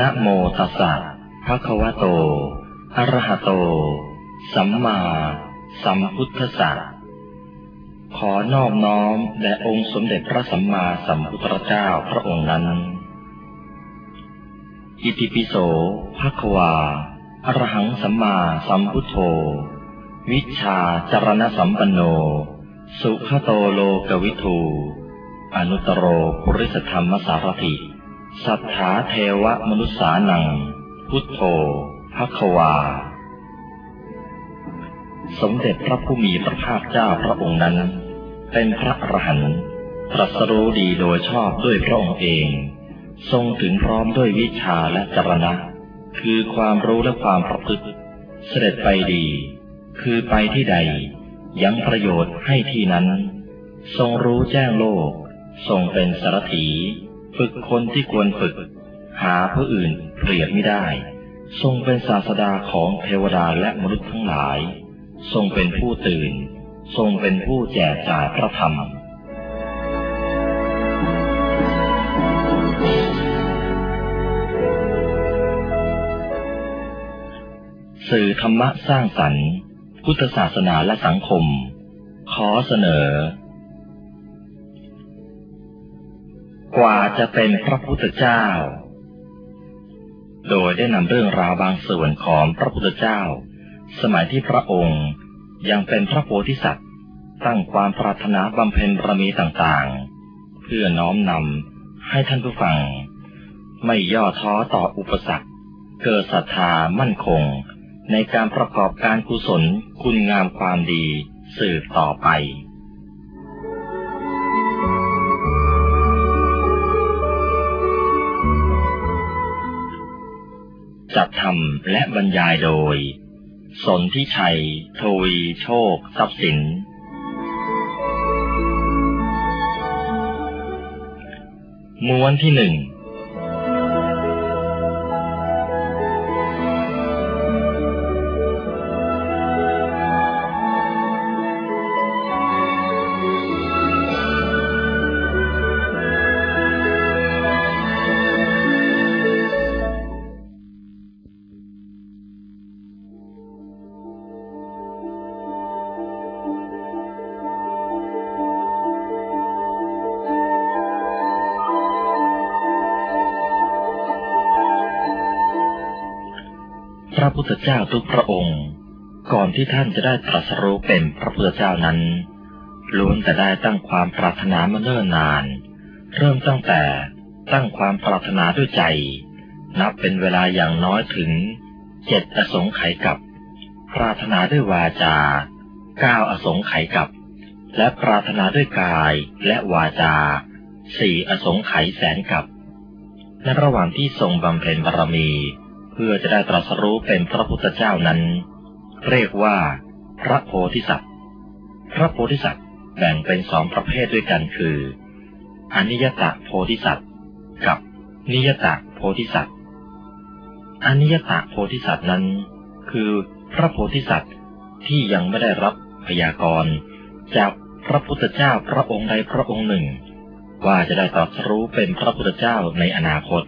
นะโมตัสสะภะคะวะโต อะระหะโต สัมมาสัมพุทธัสสะ ขอนอบน้อมแด่องค์สมเด็จพระสัมมาสัมพุทธเจ้าพระองค์นั้น อิติปิโสภะคะวา อะระหังสัมมาสัมพุทโธ วิชาจารณสัมปันโน สุขโตโลกวิทู อนุตโรปุริสธรรมสารถิ สัทธาเทวมนุษสานัง พุทโธภควา สมเด็จพระผู้มีพระภาคเจ้าพระองค์นั้น เป็นพระอรหันต์ตรัสรู้ดีโดยชอบด้วยพระองค์เอง ทรงถึงพร้อมด้วยวิชาและจรณะ คือความรู้และความประพฤติ เสด็จไปดี คือไปที่ใด ยังประโยชน์ให้ที่นั้น ทรงรู้แจ้งโลก ทรงเป็นสารถี ฝึกคนที่ควรฝึก หาผู้อื่นเปรียบไม่ได้ ทรงเป็นศาสดาของเทวดาและมนุษย์ทั้งหลาย ทรงเป็นผู้ตื่น ทรงเป็นผู้แจกจ่ายพระธรรมสื่อธรรมะสร้างสรรค์ พุทธศาสนาและสังคม ขอเสนอ กว่าจะเป็นพระพุทธเจ้า โดยได้นำเรื่องราวบางส่วนของพระพุทธเจ้า สมัยที่พระองค์ยังเป็นพระโพธิสัตว์ ตั้งความปรารถนาบำเพ็ญบารมีต่างๆ เพื่อน้อมนำให้ท่านผู้ฟัง ไม่ย่อท้อต่ออุปสรรค เกิดศรัทธามั่นคง ในการประกอบการกุศลคุณงามความดีสืบต่อไป จัดทำและบรรยายโดย สนทิชัย ทวีโชค ทรัพย์สิน ม้วนที่หนึ่ง เจ้าทุกพระองค์ ก่อนที่ท่านจะได้ตรัสรู้เป็นพระพุทธเจ้านั้นล้วนแต่ได้ตั้งความปรารถนามาเนิ่นนาน เริ่มตั้งแต่ตั้งความปรารถนาด้วยใจ นับเป็นเวลาอย่างน้อยถึงเจ็ดอสงไขยกับ ปรารถนาด้วยวาจาเก้าอสงไขยกับ และปรารถนาด้วยกายและวาจาสี่อสงไขยแสนกับในระหว่างที่ทรงบำเพ็ญบารมี เพื่อจะได้ตรัสรู้เป็นพระพุทธเจ้านั้น เรียกว่า พระโพธิสัตว์ พระโพธิสัตว์แบ่งเป็นสองประเภทด้วยกันคือ อนิยตะโพธิสัตว์กับนิยตะโพธิสัตว์อนิยตะโพธิสัตว์นั้น คือพระโพธิสัตว์ที่ยังไม่ได้รับพยากรณ์จากพระพุทธเจ้าพระองค์ใดพระองค์หนึ่ง ว่าจะได้ตรัสรู้เป็นพระพุทธเจ้าในอนาคต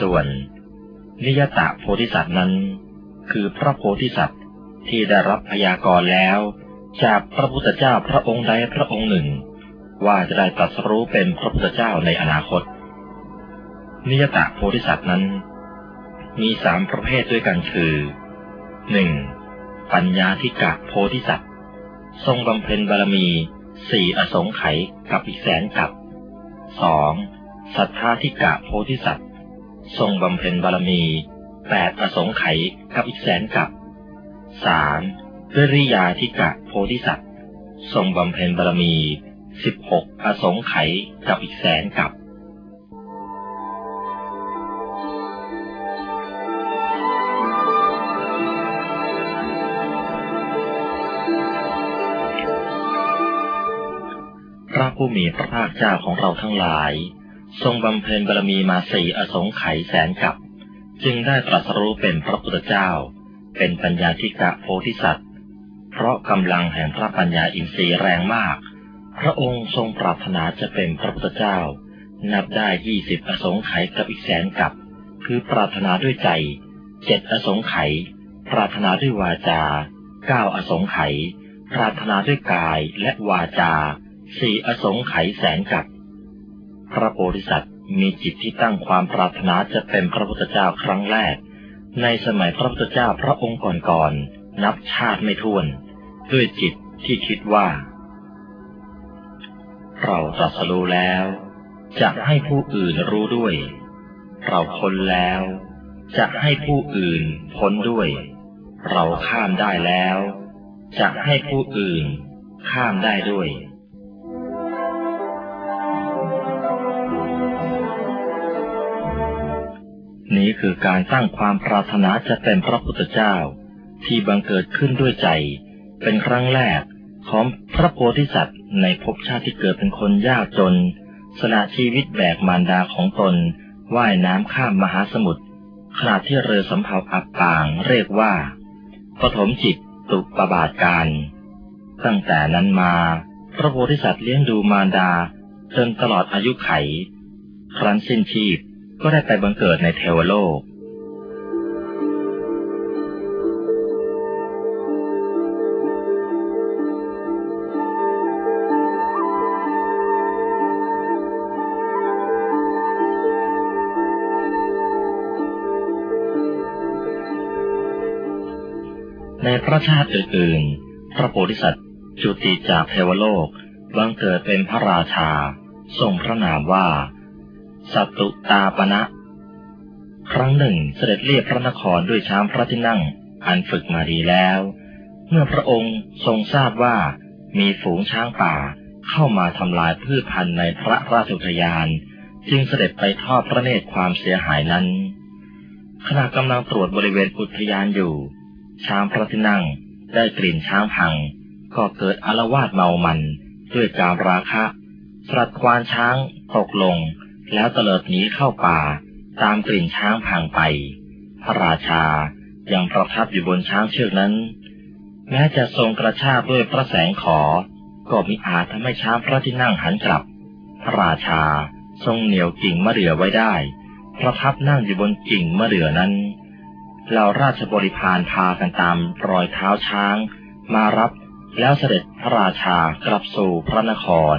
ส่วน นิยตะโพธิสัตว์นั้น คือพระโพธิสัตว์ที่ได้รับพยากรณ์แล้ว จากพระพุทธเจ้าพระองค์ใดพระองค์หนึ่ง ว่าจะได้ตรัสรู้เป็นพระพุทธเจ้าในอนาคต นิยตะโพธิสัตว์นั้น มีสามประเภทด้วยกันคือหนึ่งปัญญาธิกะโพธิสัตว์ ทรงบำเพ็ญบารมีสี่อสงไขยกับอีกแสนกับสองสัทธาธิกะโพธิสัตว์ ทรงบำเพ็ญบารมีแปดอสงค์ไขกับอีกแสนกับสามเริยาธิกะโพธิสัตว์ทรงบำเพ็ญบารมีสิบหกอสงไขยกับอีกแสนกับพระผู้มีพระภาคเจ้าของเราทั้งหลาย ทรงบำเพ็ญบารมีมาสี่อสงไขยแสนกับ จึงได้ตรัสรู้เป็นพระพุทธเจ้า เป็นปัญญาธิกะโพธิสัตว์ เพราะกำลังแห่งพระปัญญาอินทรีย์แรงมาก พระองค์ทรงปรารถนาจะเป็นพระพุทธเจ้า นับได้ยี่สิบอสงไขยกับอีกแสนกับ คือปรารถนาด้วยใจเจ็ดอสงไขยปรารถนาด้วยวาจาเก้าอสงไขยปรารถนาด้วยกายและวาจาสี่อสงไขยแสนกับ พระโพธิสัตว์มีจิตที่ตั้งความปรารถนาจะเป็นพระพุทธเจ้าครั้งแรก ในสมัยพระพุทธเจ้าพระองค์ก่อนๆนับชาติไม่ถ้วน ด้วยจิตที่คิดว่า เราตรัสรู้แล้ว จะให้ผู้อื่นรู้ด้วย เราพ้นแล้ว จะให้ผู้อื่นพ้นด้วย เราข้ามได้แล้ว จะให้ผู้อื่นข้ามได้ด้วย นี้คือการตั้งความปรารถนาจะเป็นพระพุทธเจ้า ที่บังเกิดขึ้นด้วยใจ เป็นครั้งแรกของพระโพธิสัตว์ในภพชาติที่เกิดเป็นคนยากจน สละชีวิตแบกมารดาของตน ว่ายน้ำข้ามมหาสมุทรขณะที่เรือสำเภาอับปางเรียกว่า ปฐมจิตตุปบาทการ ตั้งแต่นั้นมา พระโพธิสัตว์เลี้ยงดูมารดาจนตลอดอายุไข ครั้นสิ้นชีพ ก็ได้ไปบังเกิดในเทวโลก ในพระชาติอื่นๆ พระโพธิสัตว์จุติจากเทวโลกบังเกิดเป็นพระราชา ทรงพระนามว่า สัตุตาปณะ ครั้งหนึ่งเสด็จเรียบพระนครด้วยช้างพระที่นั่ง อันฝึกมาดีแล้ว เมื่อพระองค์ทรงทราบว่ามีฝูงช้างป่าเข้ามาทำลายพืชพันธุ์ในพระราชอุทยาน จึงเสด็จไปทอดพระเนตรความเสียหายนั้น ขณะกำลังตรวจบริเวณอุทยานอยู่ ช้างพระที่นั่งได้กลิ่นช้างพัง ก็เกิดอารวาสเมามันด้วยการราคะสลัดควานช้างตกลง แล้วเตลิดหนีเข้าป่า ตามกลิ่นช้างพังไป พระราชายังประทับอยู่บนช้างเชือกนั้น แม้จะทรงกระชากด้วยพระแสงขอ ก็มิอาจทำให้ช้างพระที่นั่งหันกลับ พระราชาทรงเหนียวกิ่งมะเดื่อไว้ได้ ประทับนั่งอยู่บนกิ่งมะเดื่อนั้นเหล่าราชบริพารพากันตามรอยเท้าช้าง มารับแล้วเสด็จพระราชากลับสู่พระนคร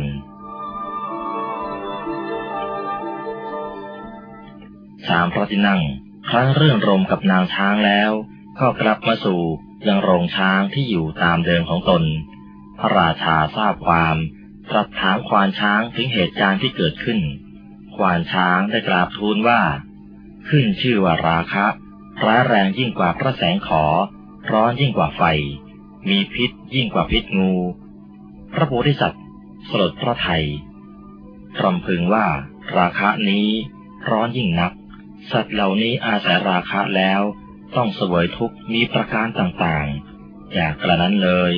ช้างพระที่นั่ง ครั้งเรื่องรมกับนางช้างแล้ว ก็กลับมาสู่ยังโรงช้างที่อยู่ตามเดิมของตน พระราชาทราบความตรัสถามควานช้างถึงเหตุการณ์ที่เกิดขึ้น ควานช้างได้กราบทูลว่า ขึ้นชื่อว่าราคะร้ายแรงยิ่งกว่าพระแสงขอ ร้อนยิ่งกว่าไฟ มีพิษยิ่งกว่าพิษงู พระโพธิสัตว์สลดพระไทยรำพึงว่าราคะนี้ร้อนยิ่งนัก สัตว์เหล่านี้อาศัยราคะแล้ว ต้องเสวยทุกข์มีประการต่างๆ อยากกระนั้นเลย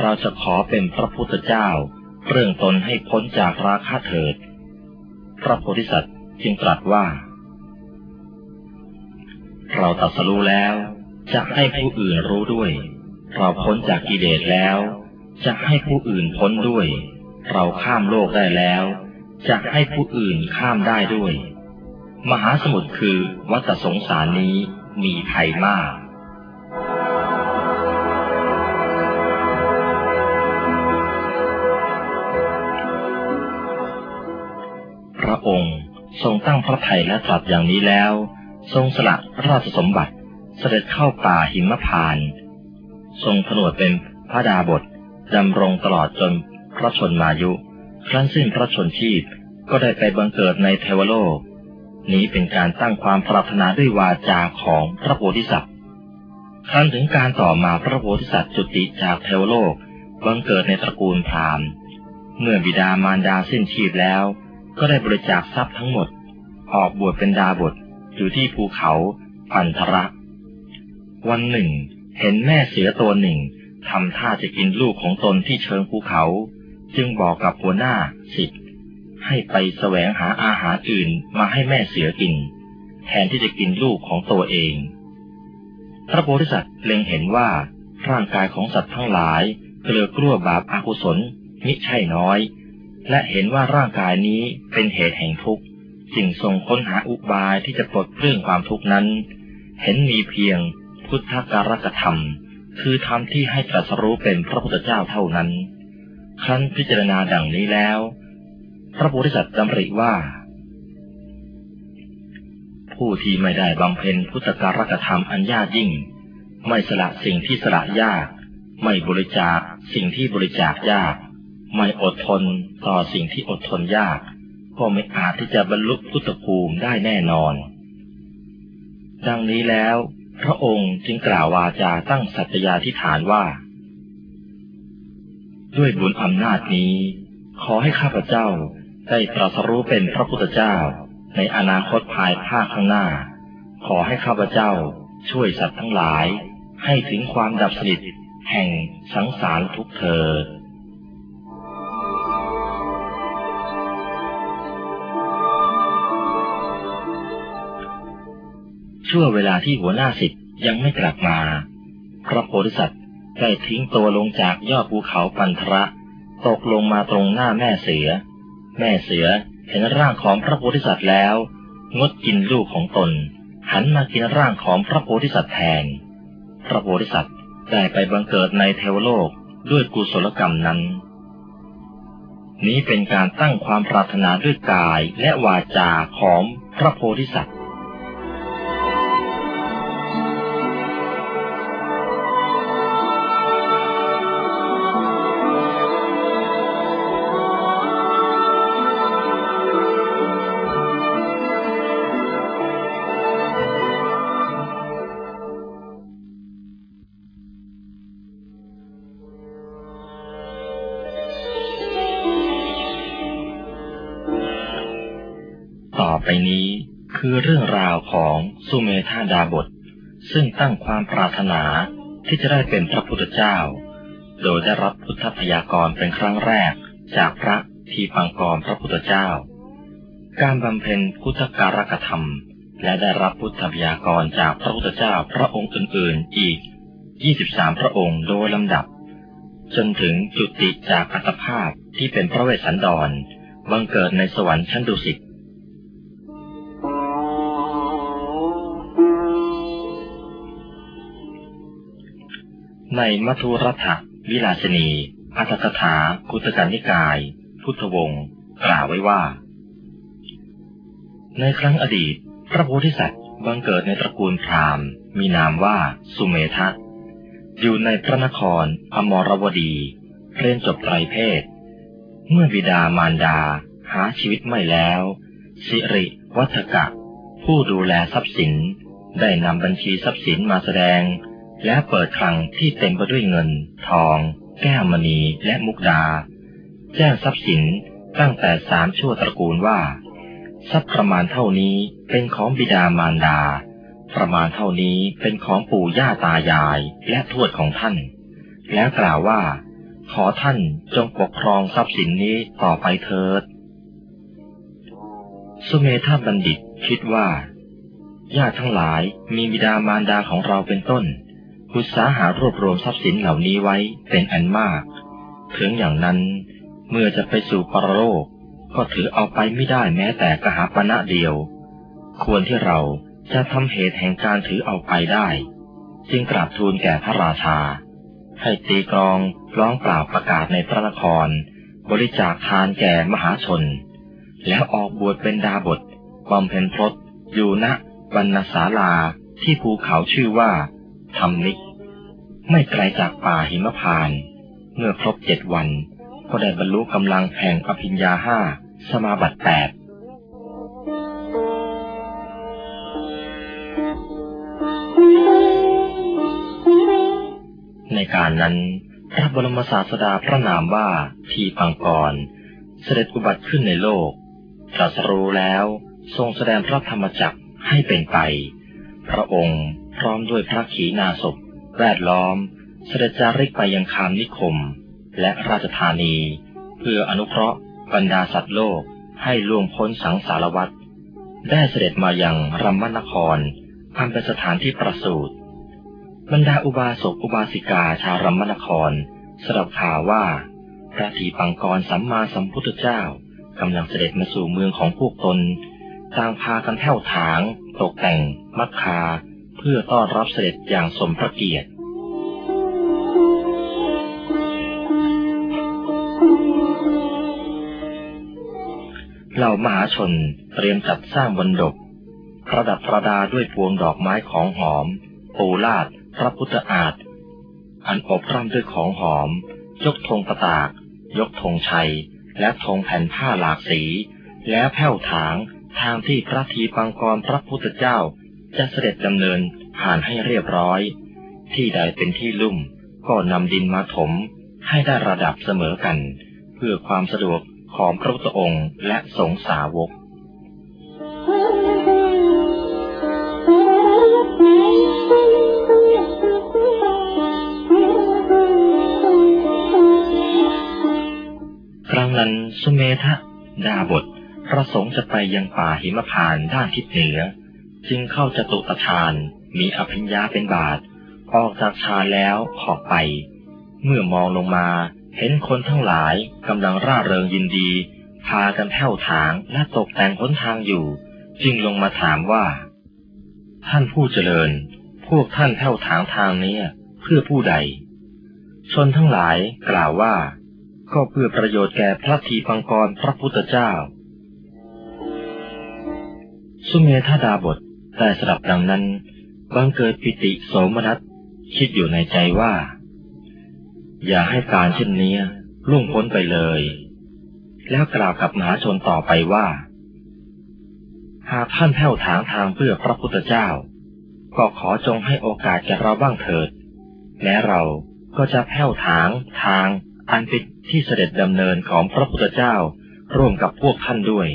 เราจะขอเป็นพระพุทธเจ้าเรื่องตนให้พ้นจากราคะเถิด พระโพธิสัตว์จึงตรัสว่า เราตัดสรู้แล้วจะให้ผู้อื่นรู้ด้วย เราพ้นจากกิเลสแล้ว จะให้ผู้อื่นพ้นด้วย เราข้ามโลกได้แล้ว จะให้ผู้อื่นข้ามได้ด้วย มหาสมุทรคือวัฏสงสารนี้มีภัยมาก พระองค์ทรงตั้งพระทัยและตรัสอย่างนี้แล้ว ทรงสละราชสมบัติเสด็จเข้าป่าหิมพาน ทรงผนวดเป็นพระดาบทดำรงตลอดจนพระชนมายุ ครั้นสิ้นพระชนชีพก็ได้ไปบังเกิดในเทวโลก นี้เป็นการตั้งความปรารถนาด้วยวาจาของพระโพธิสัตว์ ครั้นถึงการต่อมาพระโพธิสัตว์จุติจากเทวโลกบังเกิดในตระกูลพราหมณ์ เมื่อบิดามารดาสิ้นชีพแล้ว ก็ได้บริจาคทรัพย์ทั้งหมด ออกบวชเป็นดาบทอยู่ที่ภูเขาพันธระ วันหนึ่ง เห็นแม่เสือตัวหนึ่งทำท่าจะกินลูกของตนที่เชิงภูเขา จึงบอกกับหัวหน้าสิทธิ ให้ไปแสวงหาอาหารอื่นมาให้แม่เสือกิน แทนที่จะกินลูกของตัวเอง พระโพธิสัตว์เล็งเห็นว่าร่างกายของสัตว์ทั้งหลายเกลือกลัวบาปอากุศลมิใช่น้อย และเห็นว่าร่างกายนี้เป็นเหตุแห่งทุกข์จึงทรงค้นหาอุบายที่จะปลดเปลื้องความทุกข์นั้น เห็นมีเพียงพุทธการกธรรม คือธรรมที่ให้ตรัสรู้เป็นพระพุทธเจ้าเท่านั้น ครั้นพิจารณาดังนี้แล้ว พระโพธิสัตว์ดำริว่า ผู้ที่ไม่ได้บำเพ็ญพุทธการกธรรมอันยากยิ่ง ไม่สละสิ่งที่สละยาก ไม่บริจาคสิ่งที่บริจาคยาก ไม่อดทนต่อสิ่งที่อดทนยาก ก็ไม่อาจที่จะบรรลุพุทธภูมิได้แน่นอน ดังนี้แล้ว พระองค์จึงกล่าววาจาตั้งสัตยาธิฐานว่า ด้วยบุญอำนาจนี้ ขอให้ข้าพเจ้า ได้ตรัสรู้เป็นพระพุทธเจ้า ในอนาคตภายภาคข้างหน้า ขอให้ข้าพเจ้าช่วยสัตว์ทั้งหลาย ให้ถึงความดับสนิทแห่งสังสารทุกเธอช่วเวลาที่หัวหน้าสิทธิ์ยังไม่กลับมา พระโพธิสัตว์ได้ทิ้งตัวลงจากยอดภูเขาปันทระ ตกลงมาตรงหน้าแม่เสือ แม่เสือเห็นร่างของพระโพธิสัตว์แล้ว งดกินลูกของตน หันมากินร่างของพระโพธิสัตว์แทน พระโพธิสัตว์ได้ไปบังเกิดในเทวโลกด้วยกุศลกรรมนั้น นี้เป็นการตั้งความปรารถนาด้วยกายและวาจาของพระโพธิสัตว์ ของสุเมธาดาบท ซึ่งตั้งความปรารถนาที่จะได้เป็นพระพุทธเจ้า โดยได้รับพุทธพยากรเป็นครั้งแรกจากพระทีปังกรพระพุทธเจ้า การบำเพ็ญพุทธการกธรรม และได้รับพุทธพยากรจากพระพุทธเจ้าพระองค์อื่นๆอีก 23 พระองค์โดยลำดับ จนถึงจุติจากอัตภาพที่เป็นพระเวสสันดรบังเกิดในสวรรค์ชั้นดุสิต ในมัทุรัฐวิลาสนีอัตถกถาคุตกันนิกาย พุทธวงศ์กล่าวไว้ว่า ในครั้งอดีต พระโพธิสัตว์บังเกิดในตระกูลพราหมณ์ มีนามว่าสุเมธะอยู่ในพระนครอมรวดี เรียนจบไตรเพศ เมื่อบิดามารดาหาชีวิตไม่แล้ว สิริวัฒกะ ผู้ดูแลทรัพย์สินได้นำบัญชีทรัพย์สินมาแสดง และเปิดคลังที่เต็มไปด้วยเงิน ทอง แก้วมณีและมุกดา แจ้งทรัพย์สินตั้งแต่สามชั่วตระกูลว่า ทรัพย์ประมาณเท่านี้เป็นของบิดามารดา ประมาณเท่านี้เป็นของปู่ย่าตายายและทวดของท่าน แล้วกล่าวว่า ขอท่านจงปกครองทรัพย์สินนี้ต่อไปเถิด สุเมธาบัณฑิตคิดว่าญาติทั้งหลายมีบิดามารดาของเราเป็นต้น อุตสาหารวบรวมทรัพย์สินเหล่านี้ไว้เป็นอันมาก ถึงอย่างนั้นเมื่อจะไปสู่ปรโลกก็ถือเอาไปไม่ได้แม้แต่กหาปณะเดียว ควรที่เราจะทำเหตุแห่งการถือเอาไปได้ จึงกราบทูลแก่พระราชา ให้ตีกรองร้องเปล่าประกาศในพระนคร บริจาคทานแก่มหาชน แล้วออกบวชเป็นดาบทบำเพ็ญพรตอยู่ณบรรณศาลาที่ภูเขาชื่อว่า ธรรมนิก ไม่ไกลจากป่าหิมพาน เมื่อครบเจ็ดวัน ก็ได้บรรลุกำลังแห่งอภิญญาห้าสมาบัติแปดในการนั้นพระบรมศาสดาพระนามว่าทีปังกร เสด็จอุบัติขึ้นในโลกตรัสรู้แล้วทรงแสดงพระธรรมจักรให้เป็นไป พระองค์ พร้อมด้วยพระขีณาสพแวดล้อม เสด็จจาริกไปยังคามนิคม และราชธานี เพื่ออนุเคราะห์บรรดาสัตว์โลกให้ล่วงพ้นสังสารวัฏได้เสด็จมายังรัมมนครอันเป็นสถานที่ประสูติบรรดาอุบาสกอุบาสิกาชาวรัมมนครสรับข่าวว่า พระทีปังกรสัมมาสัมพุทธเจ้ากำลังเสด็จมาสู่เมืองของพวกตนต่างพากันแผ่วถาง ตกแต่ง มักคา พื่อต้อนรับเสด็จอย่างสมพระเกียรติ เหล่ามหาชนเตรียมจัดสร้างบนดกประดับประดาด้วยพวงดอกไม้ของหอม ปูลาด พระพุทธอาฏอันอบร่ำด้วยของหอม ยกธงประตาก ยกธงชัย และธงแผ่นผ้าหลากสี แล้วแผ่วถางทางที่พระทีปังกรพระพุทธเจ้า จะเสด็จดำเนินผ่านให้เรียบร้อย ที่ใดเป็นที่ลุ่มก็นำดินมาถมให้ได้ระดับเสมอกัน เพื่อความสะดวกของพระพุทธองค์และสงสาวกครั้งนั้นสุเมธะดาบท ประสงค์จะไปยังป่าหิมพานด้านทิศเหนือ จึงเข้าจตุตฌานมีอภิญญาเป็นบาท ออกจากฌานแล้วขอบไป เมื่อมองลงมาเห็นคนทั้งหลายกำลังร่าเริงยินดี พากันแผ่วถางและตกแต่งหนทางอยู่ จึงลงมาถามว่า ท่านผู้เจริญ พวกท่านแผ่วถางทางนี้เพื่อผู้ใด ชนทั้งหลายกล่าวว่า ก็เพื่อประโยชน์แก่พระทีปังกรพระพุทธเจ้า สุเมธาดาบท แต่สดับดังนั้นบังเกิดปิติโสมนัสคิดอยู่ในใจว่า อย่าให้การเช่นนี้ล่วงพ้นไปเลย แล้วกล่าวกับมหาชนต่อไปว่า หากท่านแผ่วถางทางเพื่อพระพุทธเจ้า ก็ขอจงให้โอกาสแก่เราบ้างเถิดแม้เราก็จะแผ่วถางทางอันเป็นที่เสด็จดำเนินของพระพุทธเจ้า ร่วมกับพวกท่านด้วย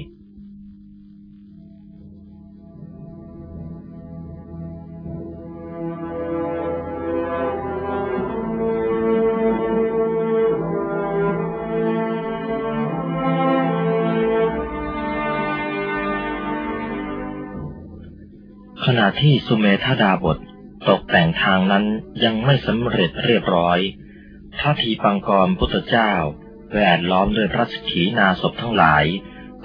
ที่สุเมธาดาบทตกแต่งทางนั้นยังไม่สำเร็จเรียบร้อยพระทีปังกรพุทธเจ้าแวดล้อมด้วยพระสขีนาศพทั้งหลาย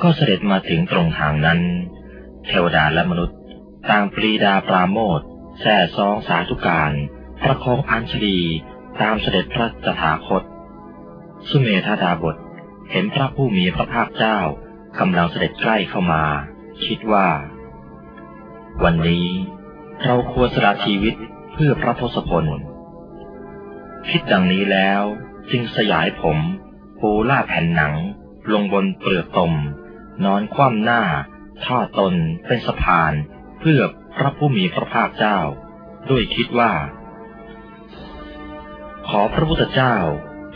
ก็เสด็จมาถึงตรงทางนั้น เทวดาและมนุษย์ ต่างปรีดาปราโมทแส่ซองสาธุการประคองอัญชลีตามเสด็จพระตถาคต สุเมธาดาบทเห็นพระผู้มีพระภาคเจ้ากำลังเสด็จใกล้เข้ามา คิดว่า วันนี้เราควรสละชีวิตเพื่อพระทศพล คิดดังนี้แล้วจึงสยายผม ปูล่าแผ่นหนัง ลงบนเปลือกตม นอนคว่ำหน้าท่าตนเป็นสะพาน เพื่อพระผู้มีพระภาคเจ้า ด้วยคิดว่า ขอพระพุทธเจ้า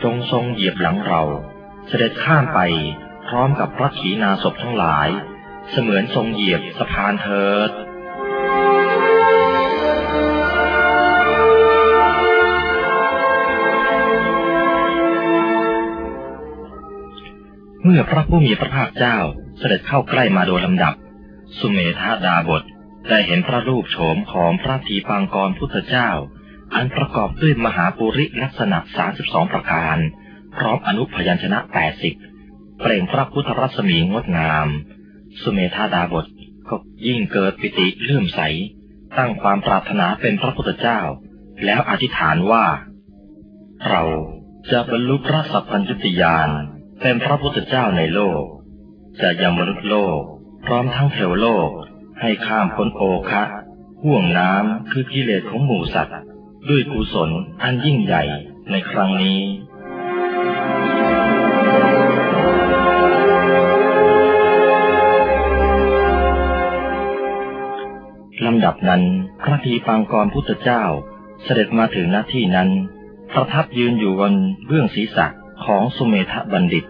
จงทรงเหยียบหลังเรา เสด็จข้ามไปพร้อมกับพระขีณาสพทั้งหลาย เสมือนทรงเหยียบสะพานเถิด เมื่อพระผู้มีพระภาคเจ้าเสด็จเข้าใกล้มาโดยลำดับ สุเมธาดาบทได้เห็นพระรูปโฉมของพระทีปังกรพุทธเจ้า อันประกอบด้วยมหาปุริลักษณะสาสิบสองประการ พร้อมอนุพยัญชนะแปดสิบเปล่งพระพุทธรัศมีงดงาม สุเมธาดาบทก็ยิ่งเกิดปิติเลื่อมใส ตั้งความปรารถนาเป็นพระพุทธเจ้า แล้วอธิษฐานว่า เราจะบรรลุพระสัพพัญญุติยาน เป็นพระพุทธเจ้าในโลก จะยังมนุษย์โลก พร้อมทั้งเทวโลกให้ข้ามพ้นโอคะห่วงน้ำคือกิเลสของหมู่สัตว์ ด้วยกุศลอันยิ่งใหญ่ในครั้งนี้ลำดับนั้นพระทีปังกรพุทธเจ้าเสด็จมาถึงหน้าที่นั้น ประทับยืนอยู่บนเบื้องศีรษะ ของสุเมธบัณฑิต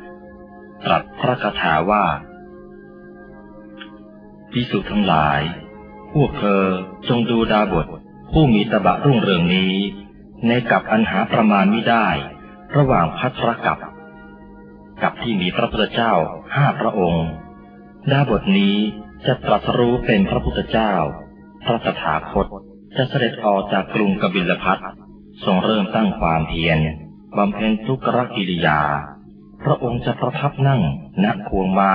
ตรัสพระคาถาว่าพิสุทั้งหลาย พวกเธอจงดูดาบท ผู้มีตบะรุ่งเรืองนี้ ในกับอันหาประมาณไม่ได้ ระหว่างพัทรกับ กับที่มีพระพุทธเจ้าห้าพระองค์ ดาบทนี้จะตรัสรู้เป็นพระพุทธเจ้า พระตถาคตจะเสด็จออกจากกรุงกบิลพัททรงเริ่มตั้งความเพียร บำเพ็ญทุกรกิริยา พระองค์จะประทับนั่งณควงไม้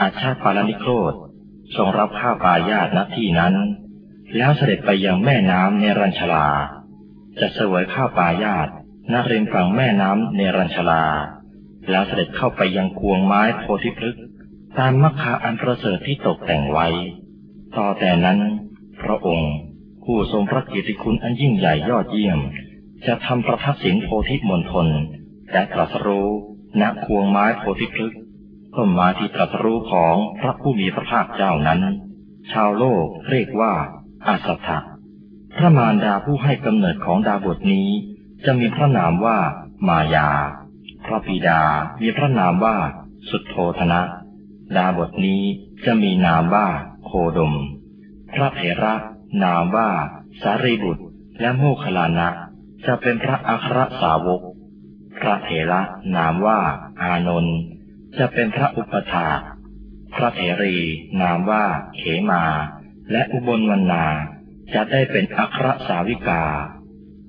อาชาปาลนิโครธทรงรับข้าปายาตณที่นั้น แล้วเสด็จไปยังแม่น้ำเนรัญชลา จะเสวยข้าปายาตณริมฝั่งแม่น้ำเนรัญชลา แล้วเสด็จเข้าไปยังควงไม้โพธิพฤกษ์ตามมรรคาอันประเสริฐที่ตกแต่งไว้ ต่อแต่นั้น พระองค์ผู้ทรงพระเกียรติคุณอันยิ่งใหญ่ยอดเยี่ยม จะทำประทับสินโพธิมณฑลและตรัสรู้ณควงไม้โพธิพฤกษ์ต้นไม้ที่ตรัสรู้ของพระผู้มีพระภาคเจ้านั้น ชาวโลกเรียกว่าอาสัทธะพระมารดาผู้ให้กำเนิดของดาบทนี้ จะมีพระนามว่ามายา พระบิดา มีพระนามว่า สุทโธธนะ ดาบทนี้จะมีนามว่าโคดม พระเถระ นามว่า สารีบุตร และโมคคลานะ จะเป็นพระอัครสาวก พระเถระนามว่าอานนท์จะเป็นพระอุปถาพระเถรีนามว่าเขมา และอุบลวรรณาจะได้เป็นอัครสาวิกา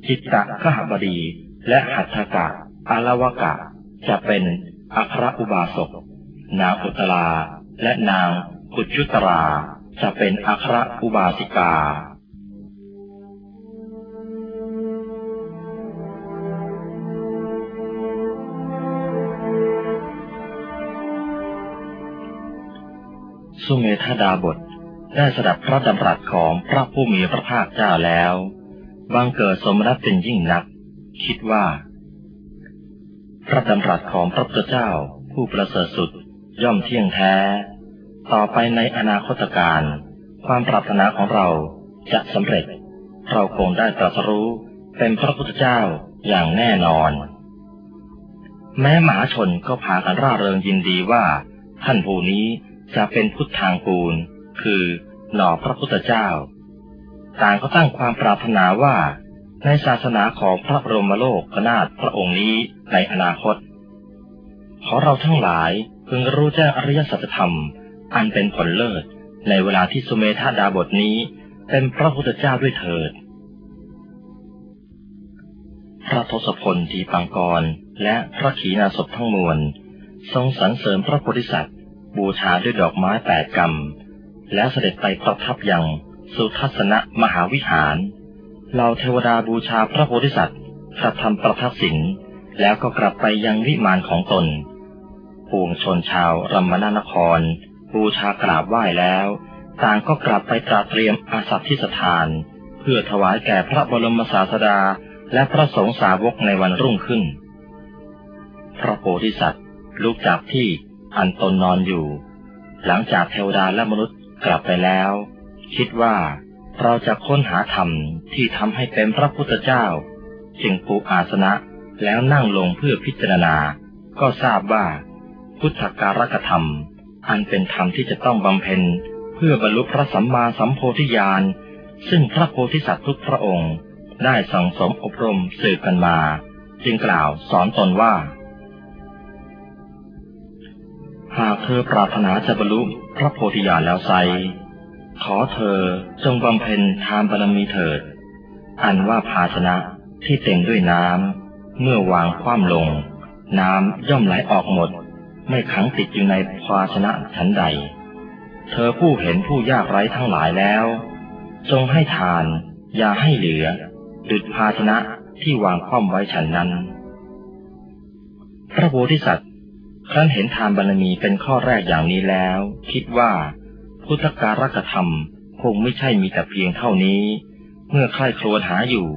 จิตตะขหบดีและหัตถกะอารวกะ จะเป็นอัครอุบาสก นางอุตลาและนางกุจุตรา จะเป็นอัครอุบาสิกา สุเมธาดาบทได้สดับพระดำรัสของพระผู้มีพระภาคเจ้าแล้วบังเกิดสมนัตเป็นยิ่งนัก คิดว่า พระดำรัสของพระพุทธเจ้าผู้ประเสริฐสุดย่อมเที่ยงแท้ ต่อไปในอนาคตการ ความปรารถนาของเราจะสำเร็จ เราคงได้ตรัสรู้เป็นพระพุทธเจ้าอย่างแน่นอน แม้มหาชนก็พากันร่าเริงยินดีว่า ท่านผู้นี้ จะเป็นพุทธทางกูล คือหน่อพระพุทธเจ้า ต่างก็ตั้งความปรารถนาว่า ในศาสนาของพระบรมโลกกนาถพระองค์นี้ในอนาคต ขอเราทั้งหลายพึงรู้แจ้งอริยสัจธรรม อันเป็นผลเลิศ ในเวลาที่สุเมธาดาบทนี้เป็นพระพุทธเจ้าด้วยเถิด พระทศพลทีปังกรและพระขีณาสพทั้งมวล ทรงสรรเสริมพระโพธิสัตว์ บูชาด้วยดอกไม้แปดกรรมแล้วเสด็จไปประทับยังสุทัศนมหาวิหารเหล่าเทวดาบูชาพระโพธิสัตว์กระทำประทับสินแล้วก็กลับไปยังวิมานของตนปวงชนชาวรัมมนานคร บูชากราบไหว้แล้ว ต่างก็กลับไปตราเตรียมอาสัตที่สถาน เพื่อถวายแก่พระบรมศาสดาและพระสงฆ์สาวกในวันรุ่งขึ้น พระโพธิสัตว์ลุกจากที่ อันตนนอนอยู่ หลังจากเทวดาและมนุษย์กลับไปแล้ว คิดว่าเราจะค้นหาธรรมที่ทำให้เป็นพระพุทธเจ้า จึงปูอาสนะแล้วนั่งลงเพื่อพิจารณา ก็ทราบว่า พุทธการกธรรม อันเป็นธรรมที่จะต้องบำเพ็ญ เพื่อบรรลุพระสัมมาสัมโพธิญาณซึ่งพระโพธิสัตว์ทุกพระองค์ ได้สั่งสมอบรมสืบกันมา จึงกล่าวสอนตนว่า หากเธอปรารถนาจะบรรลุพระโพธิญาณแล้วไซขอเธอจงบำเพ็ญทานบารมีเถิด อันว่าภาชนะที่เต็มด้วยน้ำเมื่อวางคว่ำลง น้ำย่อมไหลออกหมด ไม่ขังติดอยู่ในภาชนะฉันใด เธอผู้เห็นผู้ยากไร้ทั้งหลายแล้ว จงให้ทาน อย่าให้เหลือ ดุจภาชนะที่วางคว่ำไว้ฉันนั้น พระโพธิสัตว์ ครั้นเห็นทานบารมีเป็นข้อแรกอย่างนี้แล้ว คิดว่า พุทธการกธรรมคงไม่ใช่มีแต่เพียงเท่านี้ เมื่อใครครวญหาอยู่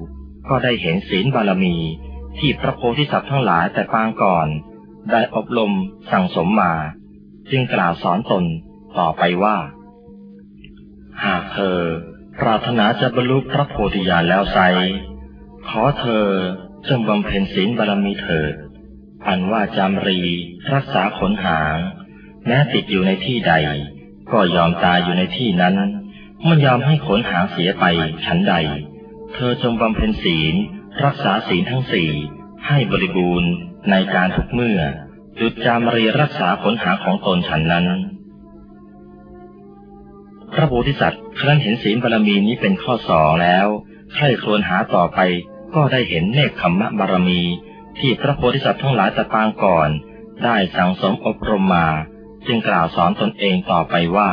ก็ได้เห็นศีลบารมี ที่พระโพธิสัตว์ทั้งหลายแต่ปางก่อน ได้อบรมสั่งสมมา จึงกล่าวสอนตนต่อไปว่า หากเธอ ปรารถนาจะบรรลุพระโพธิญาณแล้วไซขอเธอจงบำเพ็ญศีลบารมีเถิด อันว่าจามรี รักษาขนหาง แม้ติดอยู่ในที่ใด ก็ยอมตายอยู่ในที่นั้นไม่ยอมให้ขนหางเสียไปฉันใด เธอจงบำเพ็ญศีล รักษาศีลทั้งสี่ให้บริบูรณ์ในการทุกเมื่อจุดจามรีรักษาขนหางของตนฉันนั้น พระโพธิสัตว์ครั้นเห็นศีลบารมีนี้เป็นข้อสองแล้วใครครวญหาต่อไปก็ได้เห็นเนคขมมะบารมี ที่พระโพธิสัตว์ทั้งหลายแต่ปางก่อน ได้สังสมอบรมมา จึงกล่าวสอนตนเองต่อไปว่า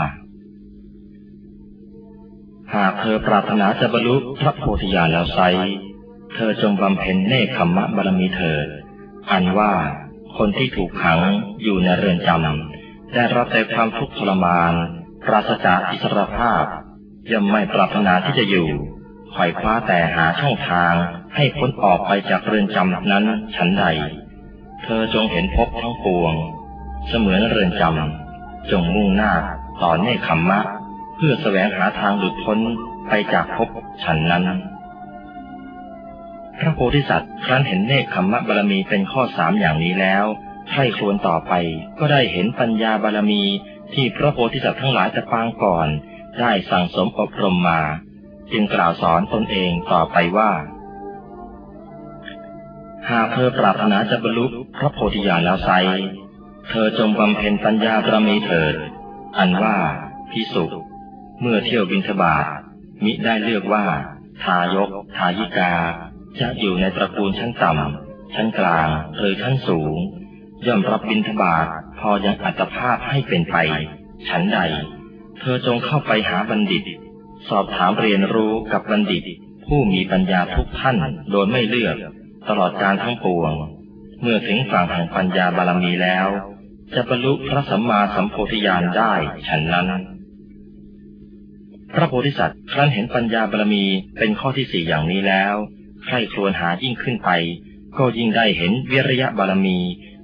หากเธอปรารถนาจะบรรลุพระโพธิญาณแล้วไซเธอจงบำเพ็ญเนคขมะบารมีเถิดอันว่าคนที่ถูกขังอยู่ในเรือนจำได้รับแต่ความทุกข์ทรมาน ปราศจากอิสรภาพย่อมไม่ปรารถนาที่จะอยู่ ไขว่คว้าแต่หาช่องทางให้พ้นออกไปจากเรือนจำนั้นฉันใด เธอจงเห็นพบทั้งปวง เสมือนเรือนจำจงมุ่งหน้าต่อเนคขมมะ เพื่อแสวงหาทางหลุดพ้นไปจากภพฉันนั้น พระโพธิสัตว์ครั้นเห็นเนคขมมะบารมีเป็นข้อสามอย่างนี้แล้วใครควรต่อไปก็ได้เห็นปัญญาบารมีที่พระโพธิสัตว์ทั้งหลายจะปางก่อน ได้สั่งสมอบรมมา จึงกล่าวสอนตนเองต่อไปว่า หากเธอปรารถนาจะบรรลุพระโพธิญาณแล้วไซเธอจงบำเพ็ญปัญญาบารมีเถิด อันว่าพิสุเมื่อเที่ยวบินทบาทมิได้เลือกว่า ทายก ทายิกา จะอยู่ในตระกูลชั้นต่ำ ชั้นกลางหรือชั้นสูง ย่อมรับบินทบาทพอยังอัตภาพให้เป็นไป ฉันใด เธอจงเข้าไปหาบัณฑิต สอบถามเรียนรู้กับบัณฑิต ผู้มีปัญญาทุกท่านโดยไม่เลือก ตลอดการทั้งปวง เมื่อถึงฝั่งแห่งปัญญาบารมีแล้ว จะบรรลุพระสัมมาสัมโพธิญาณได้ฉันนั้น พระโพธิสัตว์ครั้นเห็นปัญญาบารมีเป็นข้อที่สี่อย่างนี้แล้วใครครวญหายิ่งขึ้นไป ก็ยิ่งได้เห็นวิริยะบารมี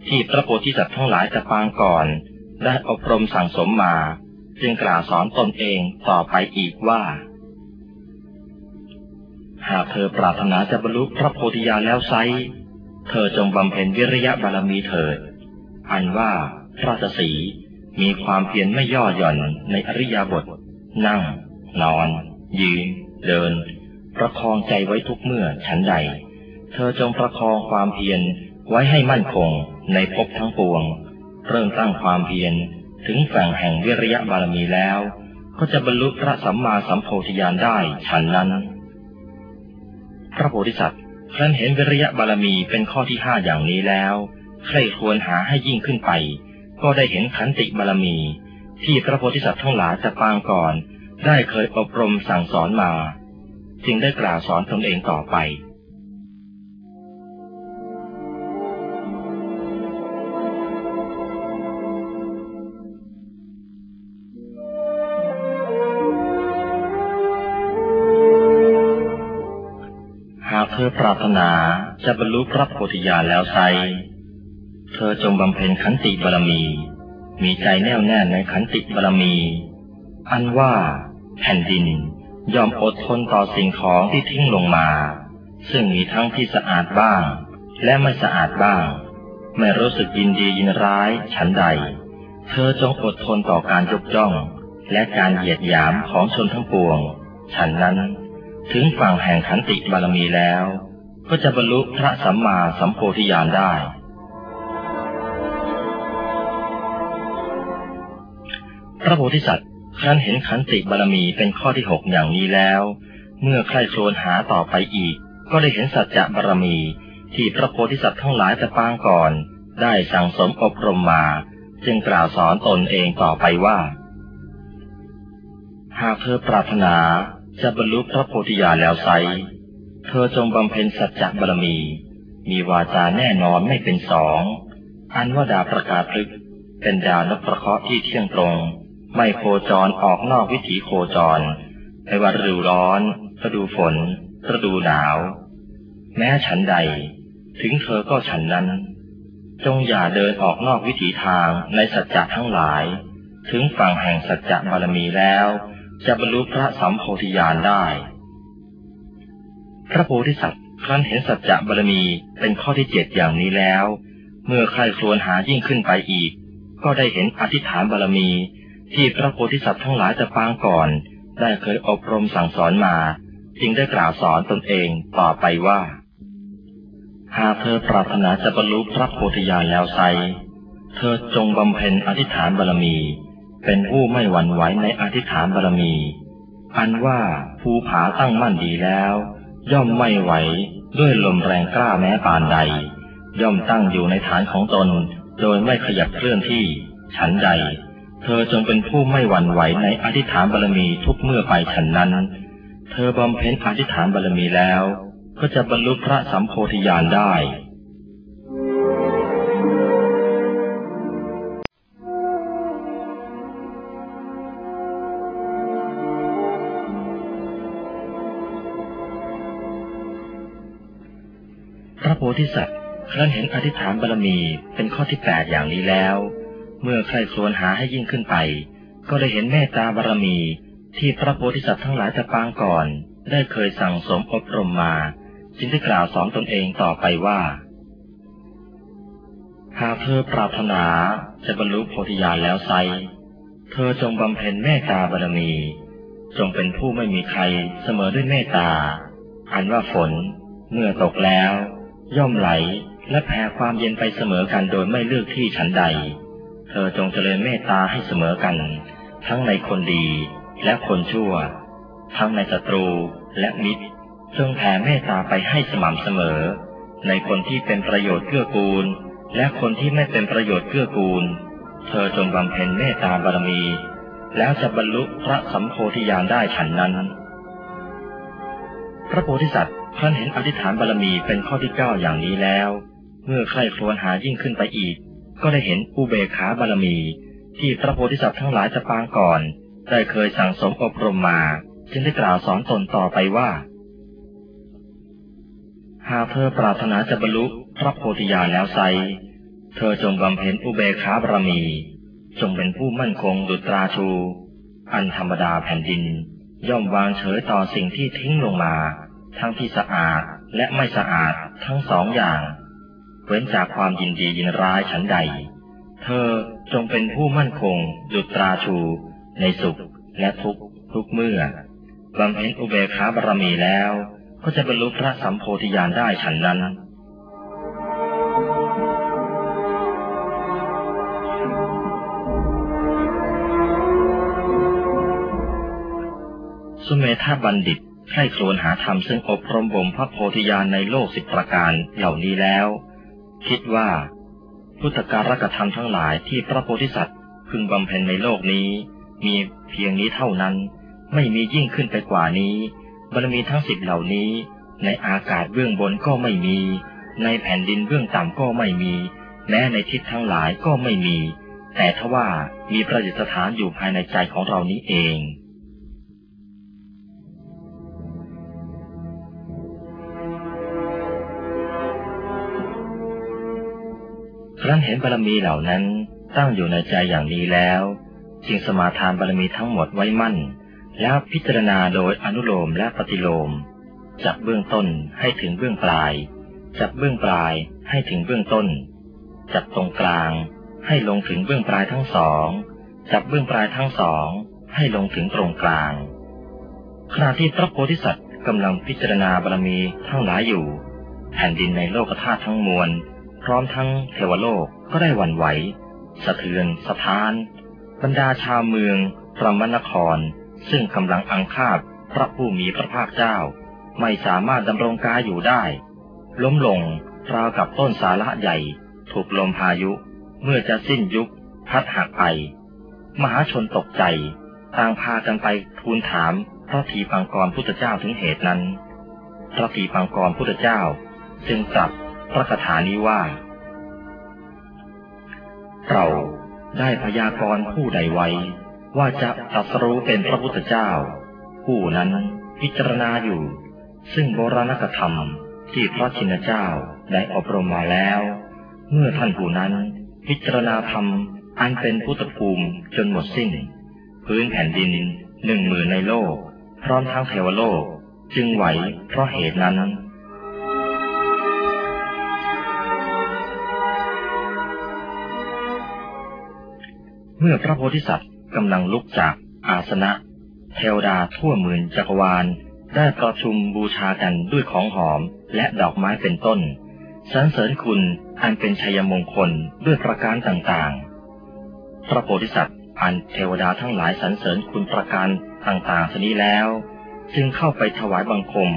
ที่พระโพธิสัตว์ทั้งหลายจะปางก่อน ได้อบรมสั่งสมมา จึงกล่าวสอนตนเองต่อไปอีกว่า หากเธอปรารถนาจะบรรลุพระโพธิญาณแล้วไซเธอจงบำเพ็ญวิริยะบารมีเถิด อันว่าพระสีมีความเพียรไม่ย่อหย่อนในอริยบท นั่ง นอน ยืน เดิน ประคองใจไว้ทุกเมื่อฉันใด เธอจงประคองความเพียรไว้ให้มั่นคงในภพทั้งปวง เริ่มตั้งความเพียร ถึงฝั่งแห่งวิริยะบารมีแล้ว ก็จะบรรลุพระสัมมาสัมโพธิญาณได้ฉันนั้น พระโพธิสัตว์ครั้นเห็นวิริยะบารมีเป็นข้อที่ห้าอย่างนี้แล้วใครควรหาให้ยิ่งขึ้นไป ก็ได้เห็นขันติบารมี ที่พระโพธิสัตว์ทั้งหลายจะปางก่อน ได้เคยอบรมสั่งสอนมา จึงได้กล่าวสอนตนเองต่อไป ธอปรารถนาจะบรรลุพระโพธิญาณแล้วไซเธอจงบำเพ็ญขันติบารมี มีใจแน่วแน่ในขันติบารมี อันว่าแผ่นดินยอมอดทนต่อสิ่งของที่ทิ้งลงมา ซึ่งมีทั้งที่สะอาดบ้าง และไม่สะอาดบ้าง ไม่รู้สึกยินดียินร้ายฉันใด เธอจงอดทนต่อการยกย่อง และการเหยียดหยามของชนทั้งปวง ฉันนั้น ถึงฝั่งแห่งขันติบารมีแล้ว ก็จะบรรลุพระสัมมาสัมโพธิญาณได้ พระโพธิสัตว์ครั้นเห็นขันติบารมีเป็นข้อที่หกอย่างนี้แล้ว เมื่อใครโคลนหาต่อไปอีก ก็ได้เห็นสัจจะบารมีที่พระโพธิสัตว์ทั้งหลายจะปางก่อน ได้สั่งสมอบรมมา จึงกล่าวสอนตนเองต่อไปว่า หากเธอปรารถนา จะบรรลุพระโพธิญาณแล้วไซเธอจงบำเพ็ญสัจจะบารมี มีวาจาแน่นอนไม่เป็นสอง อันว่าดาประกาศพฤกเป็นดาวนพประเคาะที่เที่ยงตรง ไม่โคจรออกนอกวิถีโคจรไม่ว่าฤดูร้อนฤดูฝนฤดูหนาว แม้ฉันใด ถึงเธอก็ฉันนั้น จงอย่าเดินออกนอกวิถีทางในสัจจะทั้งหลาย ถึงฝั่งแห่งสัจจะบารมีแล้ว จะบรรลุพระสัมโพธิญาณได้ พระโพธิสัตว์ครั้นเห็นสัจจะบารมีเป็นข้อที่เจ็ดอย่างนี้แล้ว เมื่อใครครวญหายิ่งขึ้นไปอีก ก็ได้เห็นอธิษฐานบารมีที่พระโพธิสัตว์ทั้งหลายจะปางก่อน ได้เคยอบรมสั่งสอนมา จึงได้กล่าวสอนตนเองต่อไปว่า หากเธอปรารถนาจะบรรลุพระโพธิญาณแล้วไซเธอจงบำเพ็ญอธิษฐานบารมี เป็นผู้ไม่หวั่นไหวในอธิษฐานบารมี อันว่าภูผาตั้งมั่นดีแล้ว ย่อมไม่ไหวด้วยลมแรงกล้าแม้ปานใด ย่อมตั้งอยู่ในฐานของตน โดยไม่ขยับเคลื่อนที่ ฉันใด เธอจงเป็นผู้ไม่หวั่นไหวในอธิษฐานบารมีทุกเมื่อไปฉันนั้น เธอบำเพ็ญอธิษฐานบารมีแล้ว ก็จะบรรลุพระสัมโพธิญาณได้ โพธิสัตว์ครั้นเห็นอธิษฐานบารมีเป็นข้อที่แปดอย่างนี้แล้ว เมื่อใครครวญหาให้ยิ่งขึ้นไป ก็ได้เห็นเมตตาบารมีที่พระโพธิสัตว์ทั้งหลายแต่ปางก่อน ได้เคยสั่งสมอบรมมา จึงได้กล่าวสอนตนเองต่อไปว่า หากเธอปรารถนาจะบรรลุโพธิญาณแล้วไซเธอจงบำเพ็ญเมตตาบารมี จงเป็นผู้ไม่มีใครเสมอด้วยเมตตา อันว่าฝน เมื่อตกแล้ว ย่อมไหลและแผ่ความเย็นไปเสมอกันโดยไม่เลือกที่ฉันใด เธอจงเจริญเมตตาให้เสมอกัน ทั้งในคนดีและคนชั่ว ทั้งในศัตรูและมิตร จงแผ่เมตตาไปให้สม่ำเสมอ ในคนที่เป็นประโยชน์เกื้อกูล และคนที่ไม่เป็นประโยชน์เกื้อกูล เธอจงบำเพ็ญเมตตาบารมี แล้วจะบรรลุพระสัมโพธิญาณได้ฉันนั้น พระโพธิสัตว์ ท่านเห็นอธิษฐานบารมีเป็นข้อที่เก้าอย่างนี้แล้ว เมื่อใครครวญหายิ่งขึ้นไปอีก ก็ได้เห็นอุเบกขาบารมี ที่พระโพธิสัตว์ทั้งหลายจะปางก่อน ได้เคยสั่งสมอบรมมา จึงได้กล่าวสอนตนต่อไปว่า หากเธอปรารถนาจะบรรลุพระโพธิญาณแล้วไซเธอจงบำเพ็ญอุเบกขาบารมี จงเป็นผู้มั่นคงดุจตราชู อันธรรมดาแผ่นดิน ย่อมวางเฉยต่อสิ่งที่ทิ้งลงมา ทั้งที่สะอาดและไม่สะอาดทั้งสองอย่าง เว้นจากความยินดียินร้ายฉันใด เธอจงเป็นผู้มั่นคงดุจตราชู ในสุขและทุกทุกเมื่อบำเพ็ญอุเบกขาบารมีแล้ว ก็จะบรรลุพระสัมโพธิญาณได้ฉันนั้นสุเมธาบัณฑิต ใคร่ครวญหาธรรมซึ่งอบรมบ่มพระโพธิญาณในโลกสิบประการเหล่านี้แล้ว คิดว่า พุทธการกธรรมทั้งหลายที่พระโพธิสัตว์พึงบำเพ็ญในโลกนี้ มีเพียงนี้เท่านั้น ไม่มียิ่งขึ้นไปกว่านี้บารมีทั้งสิบเหล่านี้ ในอากาศเบื้องบนก็ไม่มี ในแผ่นดินเบื้องต่ำก็ไม่มี แม้ในทิศทั้งหลายก็ไม่มี แต่ทว่ามีประดิษฐานอยู่ภายในใจของเรานี้เอง ครั้นเห็นบารมีเหล่านั้นตั้งอยู่ในใจอย่างนี้แล้ว จึงสมาทานบารมีทั้งหมดไว้มั่น แล้วพิจารณาโดยอนุโลมและปฏิโลม จากเบื้องต้นให้ถึงเบื้องปลาย จากเบื้องปลายให้ถึงเบื้องต้น จากตรงกลางให้ลงถึงเบื้องปลายทั้งสองจากเบื้องปลายทั้งสองให้ลงถึงตรงกลาง ขณะที่พระโพธิสัตว์กำลังพิจารณาบารมีทั้งหลายอยู่ แผ่นดินในโลกธาตุทั้งมวล พร้อมทั้งเทวโลกก็ได้วันไหว สะเทือนสะท้าน บรรดาชาวเมืองพระมนคร ซึ่งกำลังอังคาบพระผู้มีพระภาคเจ้า ไม่สามารถดำรงกายอยู่ได้ ล้มลงราวกับต้นสาระใหญ่ ถูกลมพายุ เมื่อจะสิ้นยุคพัดหักไป มหาชนตกใจ ต่างพากันไปทูลถามพระทีปังกรพุทธเจ้าถึงเหตุนั้น พระทีปังกรพุทธเจ้า จึงตรัส พระคาถานี้ว่า เราได้พยากรณ์ผู้ใดไว้ ว่าจะตรัสรู้เป็นพระพุทธเจ้า ผู้นั้นพิจารณาอยู่ ซึ่งโบราณกธรรมที่พระชินเจ้าได้อบรมมาแล้ว เมื่อท่านผู้นั้นพิจารณาธรรมอันเป็นพุทธภูมิจนหมดสิ้น พื้นแผ่นดินหนึ่งหมื่นในโลก พร้อมทั้งเทวโลก จึงไหวเพราะเหตุนั้น เมื่อพระโพธิสัตว์กำลังลุกจากอาสนะ เทวดาทั่วหมื่นจักรวาล ได้ประชุมบูชากันด้วยของหอมและดอกไม้เป็นต้นสรรเสริญคุณอันเป็นชัยมงคลด้วยประการต่างๆ พระโพธิสัตว์อันเทวดาทั้งหลายสรรเสริญคุณประการต่างๆชนี้แล้ว จึงเข้าไปถวายบังคม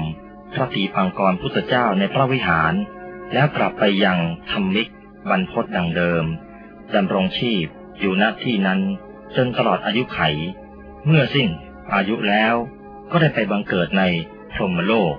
พระตีปังกรพุทธเจ้าในพระวิหาร แล้วกลับไปยังธรรมิกบรรพตดังเดิมดำรงชีพ อยู่ณที่นั้นจนตลอดอายุไข เมื่อสิ้นอายุแล้วก็ได้ไปบังเกิดในพรหมโลก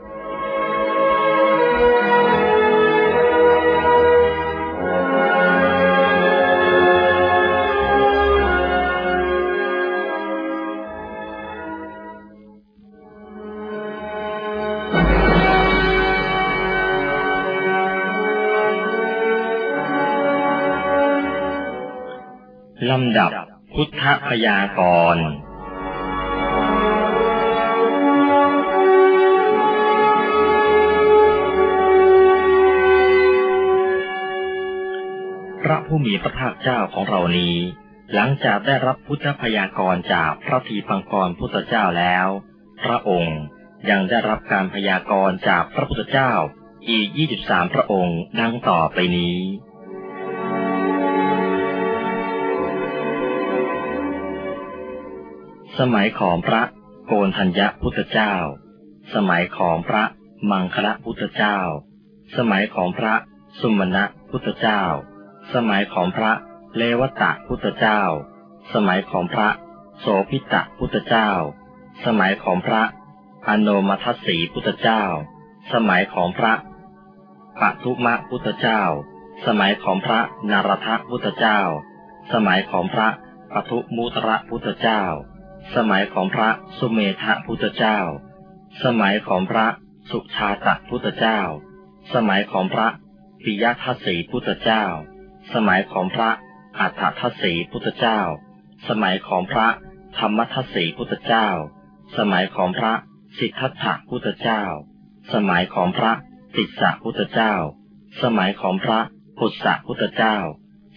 ลำดับพุทธพยากรณ์พระผู้มีพระภาคเจ้าของเรานี้ หลังจากได้รับพุทธพยากรณ์จากพระทีปังกรพุทธเจ้าแล้ว พระองค์ยังได้รับการพยากรณ์จากพระพุทธเจ้าอีก 23 พระองค์ดังต่อไปนี้ สมัยของพระโกนทัญญพุทธเจ้า สมัยของพระมังคละพุทธเจ้า สมัยของพระสุมณะพุทธเจ้า สมัยของพระเลวตะพุทธเจ้า สมัยของพระโสพิตะพุทธเจ้า สมัยของพระอโนมัทสีพุทธเจ้า สมัยของพระปทุมะพุทธเจ้า สมัยของพระนารทพุทธเจ้า สมัยของพระปทุมุตระพุทธเจ้า สมัยของพระสุเมธพุทธเจ้า สมัยของพระสุชาตพุทธเจ้า สมัยของพระปิยทัศสีพุทธเจ้า สมัยของพระอัฏฐทัศสีพุทธเจ้า สมัยของพระธรรมทัศสีพุทธเจ้า สมัยของพระสิทธัตถพุทธเจ้า สมัยของพระติสสะพุทธเจ้า สมัยของพระพุทธะพุทธเจ้า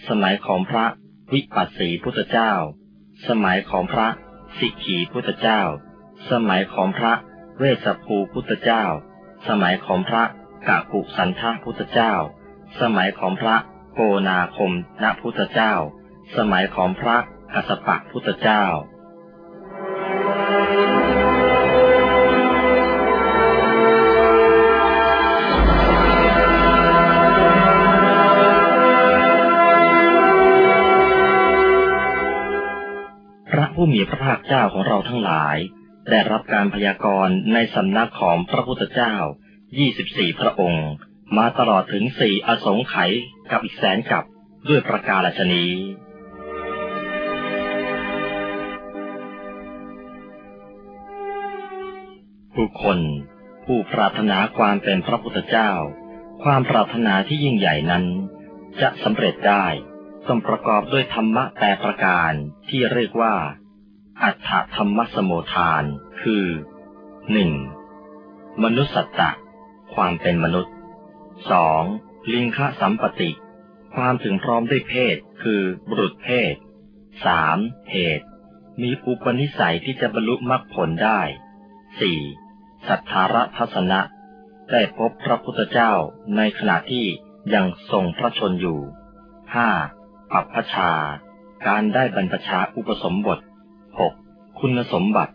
สมัยของพระวิปัสสีพุทธเจ้า สมัยของพระ สิกขีพุทธเจ้า สมัยของพระเวสสภูพุทธเจ้า สมัยของพระกะกุสันทพุทธเจ้า สมัยของพระโกนาคมณพุทธเจ้า สมัยของพระกัสสปะพุทธเจ้า ผู้มีพระภาคเจ้าของเราทั้งหลาย ได้รับการพยากรณ์ในสำนักของพระพุทธเจ้า 24 พระองค์ มาตลอดถึงสี่อสงไขยกับอีกแสนกับด้วยประกาศชนีผู้คนผู้ปรารถนาความเป็นพระพุทธเจ้า ความปรารถนาที่ยิ่งใหญ่นั้น จะสำเร็จได้ต้องประกอบด้วยธรรมะแต่ประการที่เรียกว่า อัฏฐธรรมสมุทาน คือหนึ่งมนุษสัตตะ ความเป็นมนุษย์สองลิงคะสัมปติ ความถึงพร้อมด้วยเพศ คือบุรุษเพศสามเหตุ มีอุปนิสัยที่จะบรรลุมรรคผลได้สี่สัทธาระทัศนะ ได้พบพระพุทธเจ้าในขณะที่ยังทรงพระชนอยู่ห้าปัปพชา การได้บรรพชาอุปสมบท คุณสมบัติ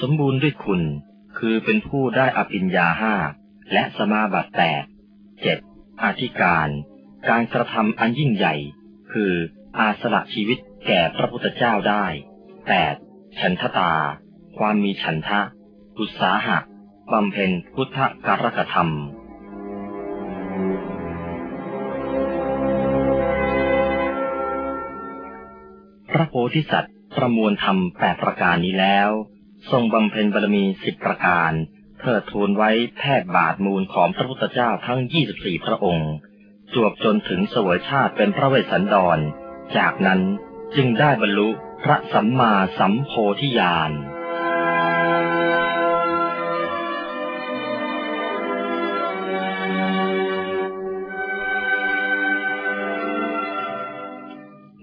สมบูรณ์ด้วยคุณ คือเป็นผู้ได้อภิญญาห้าและสมาบัติแปดเจ็ดอธิการ การกระทำอันยิ่งใหญ่ คืออาสละชีวิตแก่พระพุทธเจ้าได้แปดฉันทตา ความมีฉันทะ อุตสาหะบำเพ็ญพุทธการกธรรมพระโพธิสัตว์ ประมวลธรรมแปดประการนี้แล้ว ทรงบำเพ็ญบารมีสิบประการเทิดทูนไว้แทบบาทมูลของพระพุทธเจ้าทั้งยี่สิบสี่พระองค์ จวบจนถึงเสวยชาติเป็นพระเวสสันดร จากนั้นจึงได้บรรลุพระสัมมาสัมโพธิญาณ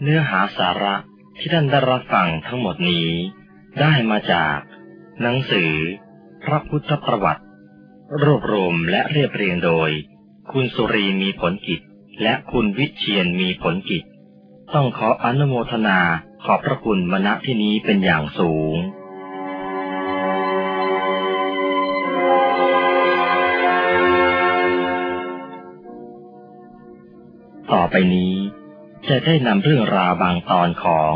เนื้อหาสาระ ที่ท่านได้รับฟังทั้งหมดนี้ ได้มาจาก หนังสือ พระพุทธประวัติ รวบรวมและเรียบเรียงโดย คุณสุรีมีผลกิจ และคุณวิเชียนมีผลกิจ ต้องขออนุโมทนาขอบพระคุณมณที่นี้เป็นอย่างสูงต่อไปนี้ จะได้นำเรื่องราวบางตอนของ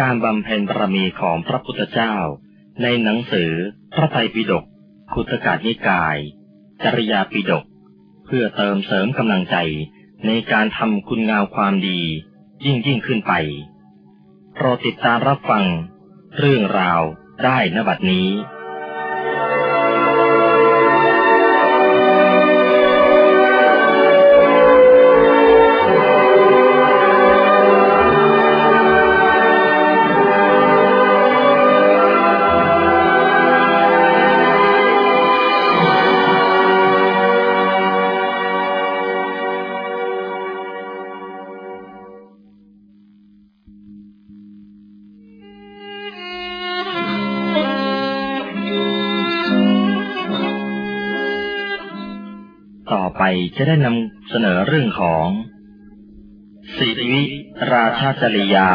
การบำเพ็ญบารมีของพระพุทธเจ้า ในหนังสือพระไตรปิฎกคุตกานิกาย จริยาปิฎกเพื่อเติมเสริมกำลังใจในการทำคุณงามความดี ยิ่งยิ่งขึ้นไปโปรดติดตามรับฟัง เรื่องราวได้นบัดนี้ จะได้นำเสนอเรื่องของสิวิราชาจริยา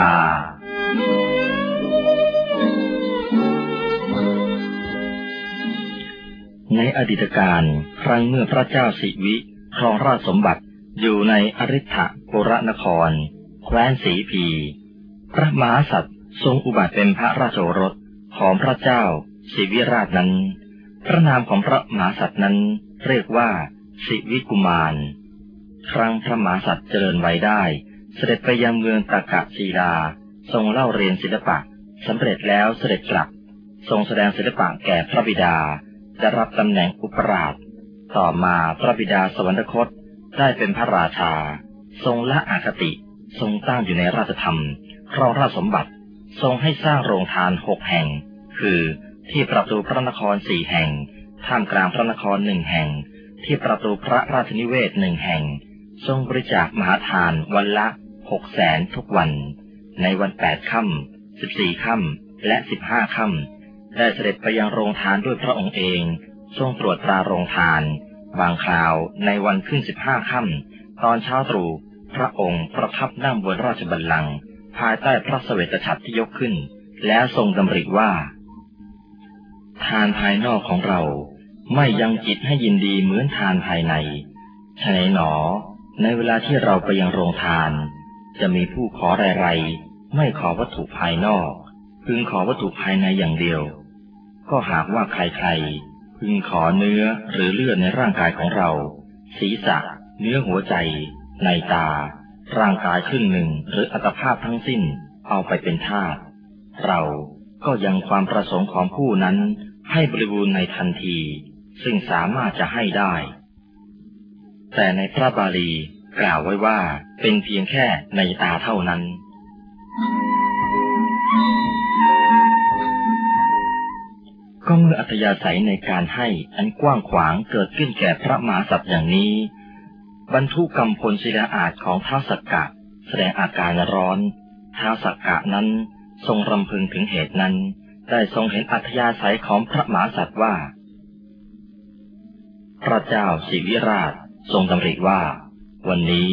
ในอดีตการครั้งเมื่อพระเจ้าสิวิครองราชสมบัติอยู่ในอริ t ะปุรนคร แคว้นสีพี พระมหาสัตว์ทรงอุบัติเป็นพระราชโอรสของพระเจ้าสิวิราชนั้น พระนามของพระมหาสัตว์นั้นเรียกว่า สิวิกุมาร ครั้งพระมหาสัตว์เจริญไว้ได้ เสด็จไปยังเมืองตากะศีลาทรงเล่าเรียนศิลปะสำเร็จแล้วเสด็จกลับ ทรงแสดงศิลปะแก่พระบิดาจะรับตำแหน่งอุปราช ต่อมาพระบิดาสวรรคตได้เป็นพระราชา ทรงละอาคติ ทรงตั้งอยู่ในราชธรรม ครองราชสมบัติ ทรงให้สร้างโรงทานหกแห่ง คือที่ประตูพระนครสี่แห่ง ท่ามกลางพระนครหนึ่งแห่ง ที่ประตูพระราชนิเวศหนึ่งแห่ง ทรงบริจาคมหาทานวันละหกแสนทุกวัน ในวันแปดค่ำสิบสี่ค่ำและสิบห้าค่ำได้เสด็จไปยังโรงทานด้วยพระองค์เอง ทรงตรวจตราโรงทาน บางคราวในวันขึ้นสิบห้าค่ำตอนเช้าตรู่พระองค์ประทับนั่งบนราชบัลลังก์ภายใต้พระเสวตฉัตรที่ยกขึ้น แล้วทรงดำริว่า ทานภายนอกของเรา ไม่ยังจิตให้ยินดีเหมือนทานภายในฉะนั้นหนอ ในเวลาที่เราไปยังโรงทาน จะมีผู้ขอไรๆไม่ขอวัตถุภายนอก พึงขอวัตถุภายในอย่างเดียว ก็หากว่าใครๆ พึงขอเนื้อหรือเลือดในร่างกายของเรา ศีรษะ เนื้อหัวใจ ในตา ร่างกายครึ่งหนึ่งหรืออัตภาพทั้งสิ้นเอาไปเป็นทาสเราก็ยังความประสงค์ของผู้นั้นให้บริบูรณ์ในทันที ซึ่งสามารถจะให้ได้ แต่ในพระบาลีกล่าวไว้ว่าเป็นเพียงแค่ในตาเท่านั้น ก็เมื่ออัธยาศัยในการให้อันกว้างขวางเกิดขึ้นแก่พระมหาสัตว์อย่างนี้ บรรทุกกรรมพลศิลาอาจของท้าสักกะ แสดงอาการร้อนท้าสักกะนั้นทรงรำพึงถึงเหตุนั้น ได้ทรงเห็นอัธยาศัยของพระมหาสัตว์ว่า พระเจ้าสิวิราชทรงดำริว่า วันนี้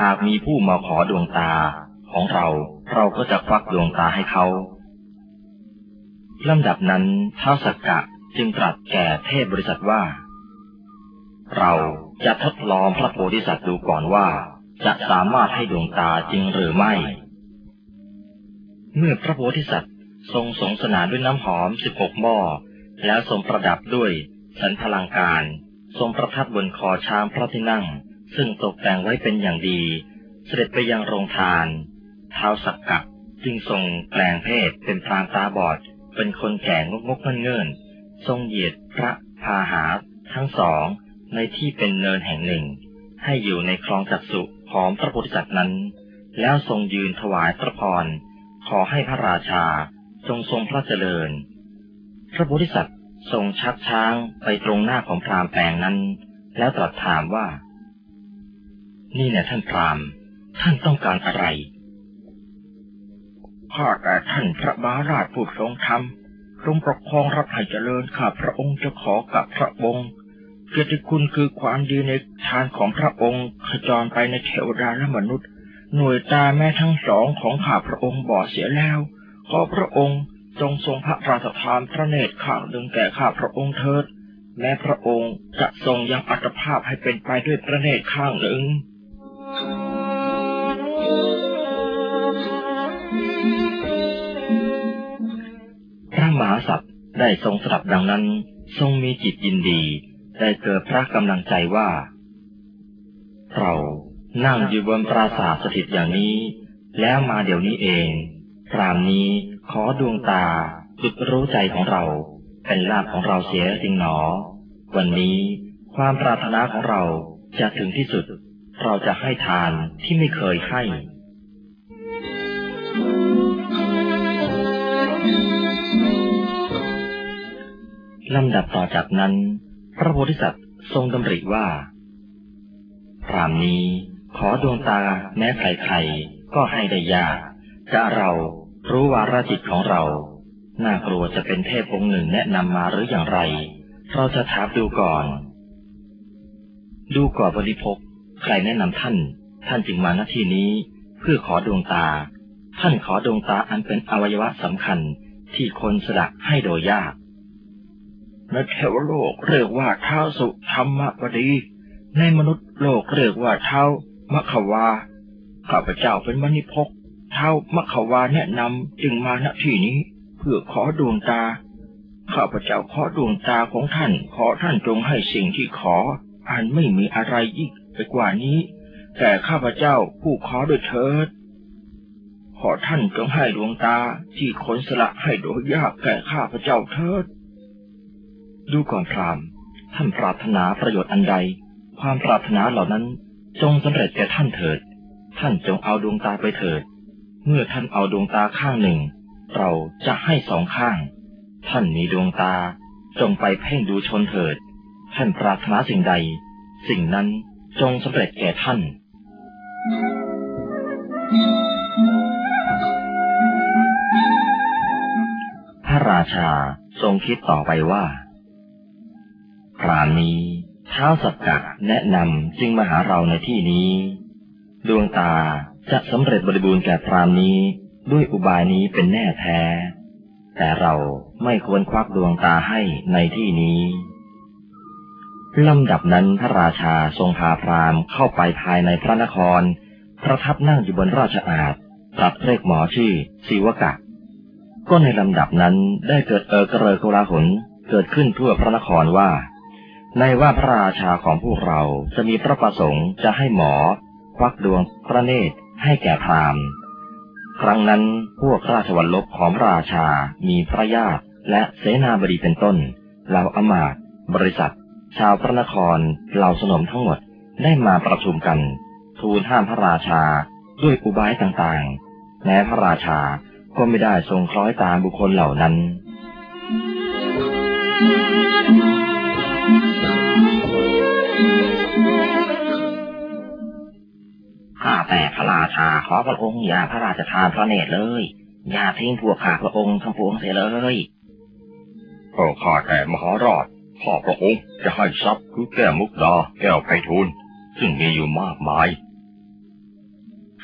หากมีผู้มาขอดวงตาของเราเราก็จะควักดวงตาให้เขาลำดับนั้นท้าสักกะจึงตรัสแก่เทพบริษัทว่า เราจะทดลองพระโพธิสัตว์ดูก่อนว่า จะสามารถให้ดวงตาจริงหรือไม่ เมื่อพระโพธิสัตว์ทรงสงสนานด้วยน้ำหอมสิบหกหม้อ แล้วทรงประดับด้วยสันพลังการ ทรงประทับบนคอช้างพระที่นั่ง ซึ่งตกแต่งไว้เป็นอย่างดี เสด็จไปยังโรงทานเท้าสักกะจึงทรงแปลงเพศเป็นพรางตาบอด เป็นคนแก่งกงกเงินทรงเหยียดพระพาหาทั้งสองในที่เป็นเนินแห่งหนึ่ง ให้อยู่ในคลองจักสุของพระโพธิสัตว์นั้น แล้วทรงยืนถวายพระพรขอให้พระราชาทรงทรงพระเจริญ พระโพธิสัตว์ ทรงชักช้างไปตรงหน้าของพรามแปลงนั้น แล้วตรัสถามว่า นี่เนี่ยท่านพรามท่านต้องการอะไรข้าแต่ท่านพระบาราชผู้ทรงธรรมทรงปกครองรับให้เจริญข้าพระองค์จะขอกับพระองค์เกียรติคุณคือความดีในทานของพระองค์ขจรไปในเทวดาและมนุษย์ หน่วยตาแม่ทั้งสองของข้าพระองค์บอดเสียแล้ว ขอพระองค์ จงทรงพระราชทานพระเนตรข้างหนึ่งแก่ข้าพระองค์เถิด แม้พระองค์จะทรงยังอัตภาพให้เป็นไปด้วยพระเนตรข้างหนึ่งพระมหาสัพได้ทรงสดับดังนั้น ทรงมีจิตยินดี ได้เกิดพระกำลังใจว่า เรานั่งอยู่บนปราสาทสถิตอย่างนี้ แล้วมาเดี๋ยวนี้เอง ครามนี้ ขอดวงตาจุดรู้ใจของเรา เป็นลาภของเราเสียจริงหนอ วันนี้ความปรารถนาของเราจะถึงที่สุด เราจะให้ทานที่ไม่เคยให้ลำดับต่อจากนั้น พระโพธิสัตว์ทรงดำริว่าพรามนี้ขอดวงตาแม้ใครๆก็ให้ได้ยากจะเรา รู้วาระจิตของเรา น่ากลัวจะเป็นเทพองค์หนึ่งแนะนำมาหรืออย่างไร เราจะถามดูก่อน ดูก่อนบริพกใครแนะนำท่าน ท่านจึงมาณที่นี้ เพื่อขอดวงตา ท่านขอดวงตาอันเป็นอวัยวะสำคัญที่คนสละให้โดยยากในเทวโลกเรียกว่าเท้าสุธรรมบดี ในมนุษย์โลกเรียกว่าเท้ามะขวาข้าพเจ้าเป็นมณิพก เท้ามะขวาแนะนำจึงมาณที่นี้ เพื่อขอดวงตา ข้าพเจ้าขอดวงตาของท่าน ขอท่านจงให้สิ่งที่ขอ อันไม่มีอะไรยิ่งไปกว่านี้ แต่ข้าพเจ้าผู้ขอด้วยเถิด ขอท่านจงให้ดวงตาที่คนสละให้โดยยากแก่ข้าพเจ้าเถิด ดูก่อนพรามท่านปรารถนาประโยชน์อันใด ความปรารถนาเหล่านั้นจงสำเร็จแก่ท่านเถิด ท่านจงเอาดวงตาไปเถิด เมื่อท่านเอาดวงตาข้างหนึ่ง เราจะให้สองข้าง ท่านมีดวงตา จงไปเพ่งดูชนเถิด ท่านปรารถนาสิ่งใด สิ่งนั้นจงสำเร็จแก่ท่าน พระราชาทรงคิดต่อไปว่าครามนี้เท้าสักกะแนะนำจึงมาหาเราในที่นี้ ดวงตา จะสำเร็จบริบูรณ์แก่พรามนี้ด้วยอุบายนี้เป็นแน่แท้ แต่เราไม่ควรควักดวงตาให้ในที่นี้ลำดับนั้นพระราชาทรงพาพรามเข้าไปภายในพระนคร ประทับนั่งอยู่บนราชอาณตรัสเรียกหมอชื่อศิวกะ ก็ในลำดับนั้นได้เกิดเออกระเรกลาหนเกิดขึ้นทั่วพระนครว่า ในว่าพระราชาของพวกเราจะมีพระประสงค์จะให้หมอควักดวงพระเนตร ให้แก่พราหมณ์ ครั้งนั้นพวกราชวัลลบของราชา มีพระญาติและเสนาบดีเป็นต้น เหล่าอมาตบริษัท ชาวพระนคร เหล่าสนมทั้งหมดได้มาประชุมกัน ทูลห้ามพระราชาด้วยอุบายต่างๆ แม้พระราชาก็ไม่ได้ทรงคล้อยตามบุคคลเหล่านั้น Thank you. ข้าแต่พระราชาขอพระองค์อย่าพระราชทานพระเนตรเลย อย่าทิ้งพวกข้าพระองค์ทั้งปวงเสียเลยก็ข้าแต่มหาราชข้าพระองค์จะให้ทรัพย์คือแก้วมุกดาแก้วไพฑูรย์ซึ่งมีอยู่มากมาย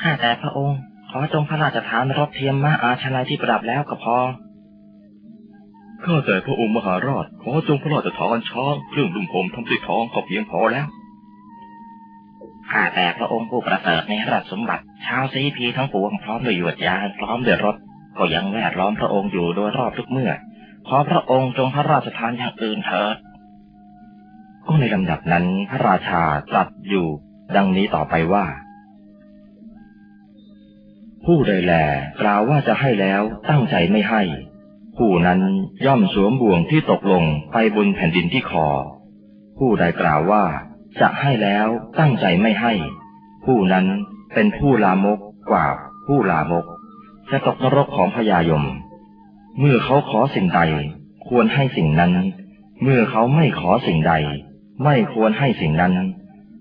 ข้าแต่พระองค์ขอจงพระราชทานรถเทียมมาอาชนายที่ประดับแล้วก็พอข้าแต่พระองค์มหาราชขอจงพระราชทานช้างเครื่องดุมผมทำด้วยทองก็เพียงพอแล้ว ข้าแต่พระองค์ผู้ประเสริฐในราชสมบัติชาวซีพีทั้งปวงพร้อมด้วยยวดยานพร้อมด้วยรถ ก็ยังแวดล้อมพระองค์อยู่โดยรอบทุกเมื่อ ขอพระองค์จงพระราชทานอย่างอื่นเถิดก็ในลำดับนั้นพระราชาตรัสอยู่ ดังนี้ต่อไปว่า ผู้ใดแลกล่าวว่าจะให้แล้วตั้งใจไม่ให้ ผู้นั้นย่อมสวมบ่วงที่ตกลงไปบนแผ่นดินที่คอ ผู้ใดกล่าวว่า จะให้แล้วตั้งใจไม่ให้ ผู้นั้นเป็นผู้ลามกกว่าผู้ลามก จะตกนรกของพญายม เมื่อเขาขอสิ่งใด ควรให้สิ่งนั้น เมื่อเขาไม่ขอสิ่งใด ไม่ควรให้สิ่งนั้น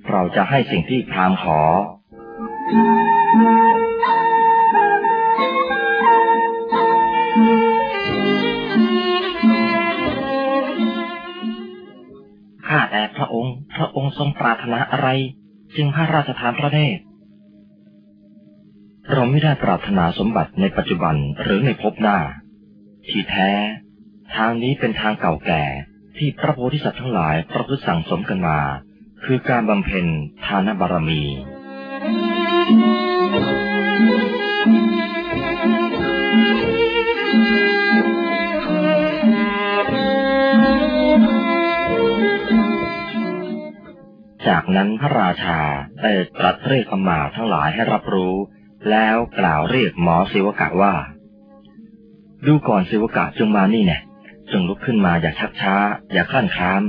เราจะให้สิ่งที่พรามขอ ข้าแต่พระองค์ พระองค์ทรงปรารถนาอะไร จึงพระราชทานพระเนตรเราไม่ได้ปรารถนาสมบัติในปัจจุบันหรือในภพหน้า ที่แท้ ทางนี้เป็นทางเก่าแก่ที่พระโพธิสัตว์ทั้งหลายประพฤติสั่งสมกันมา คือการบำเพ็ญทานบารมี Thank you. จากนั้นพระราชาได้ตรัสเรียกอมาทั้งหลายให้รับรู้ แล้วกล่าวเรียกหมอศิวกะว่า ดูก่อนศิวกะจงมานี่แน่จงลุกขึ้นมาอย่าชักช้า อย่าคลั่นคลาม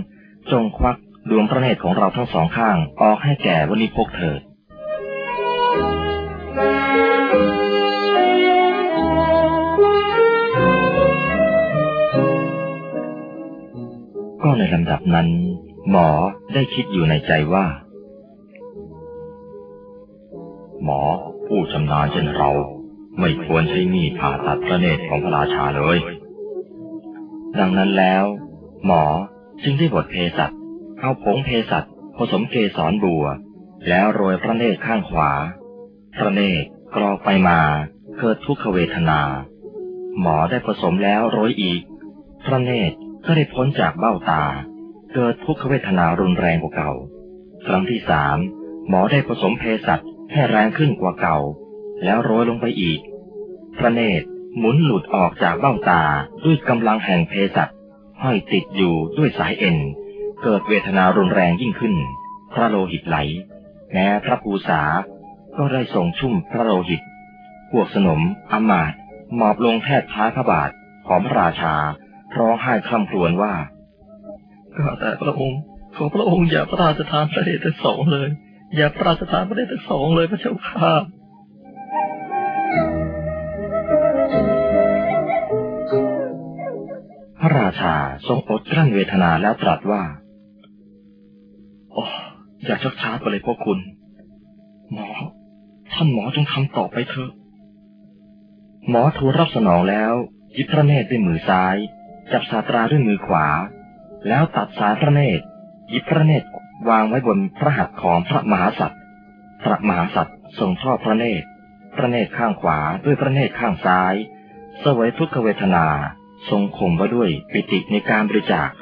จงควักดวงพระเนตรของเราทั้งสองข้างออกให้แก่วณิพกเถิดก็ในลำดับนั้น หมอได้คิดอยู่ในใจว่า หมอผู้ชำนาญเช่นเราไม่ควรใช้มีดผ่าตัดพระเนตรของพระราชาเลย ดังนั้นแล้ว หมอจึงได้บทเภสัชเอาผงเภสัชผสมเกสรบัว แล้วโรยพระเนตรข้างขวา พระเนตรกรอกไปมาเกิดทุกขเวทนา หมอได้ผสมแล้วโรยอีก พระเนตรก็ได้พ้นจากเบ้าตา เกิดทุกขเวทนารุนแรงกว่าเก่า ครั้งที่สามหมอได้ผสมเภสัชให้แรงขึ้นกว่าเก่า แล้วโรยลงไปอีก พระเนตรหมุนหลุดออกจากเบ้าตาด้วยกำลังแห่งเภสัชห้อยติดอยู่ด้วยสายเอ็น เกิดเวทนารุนแรงยิ่งขึ้น พระโลหิตไหล แม้พระภูษา ก็ได้ส่งชุ่มพระโลหิต พวกสนมอมาตหมอบลงแทบท้ายพระบาทของพระราชาร้องไห้คร่ำครวญว่า ข้าแต่พระองค์ ขอพระองค์อย่าพระราชทานพระเดชทั้งสองเลย อย่าพระราชทานพระเดชทั้งสองเลยพระเจ้าข้าพระราชาทรงอดกลั้นเวทนาแล้วตรัสว่าโอ้อย่าชักช้าไปเลยพวกคุณ หมอ ท่านหมอจงทำต่อไปเถอะ หมอทูลรับสนองแล้วหยิบพระเนตรด้วยมือซ้าย จับสาตราด้วยมือขวา แล้วตัดสายพระเนตรยิบพระเนตรวางไว้บนพระหัตถ์ของพระมหาสัตว์พระมหาสัตว์ทรงทอดพระเนตร พระเนตรข้างขวาด้วยพระเนตรข้างซ้ายเสวยทุกขเวทนา ทรงข่มไว้ด้วยปิติในการบริจาค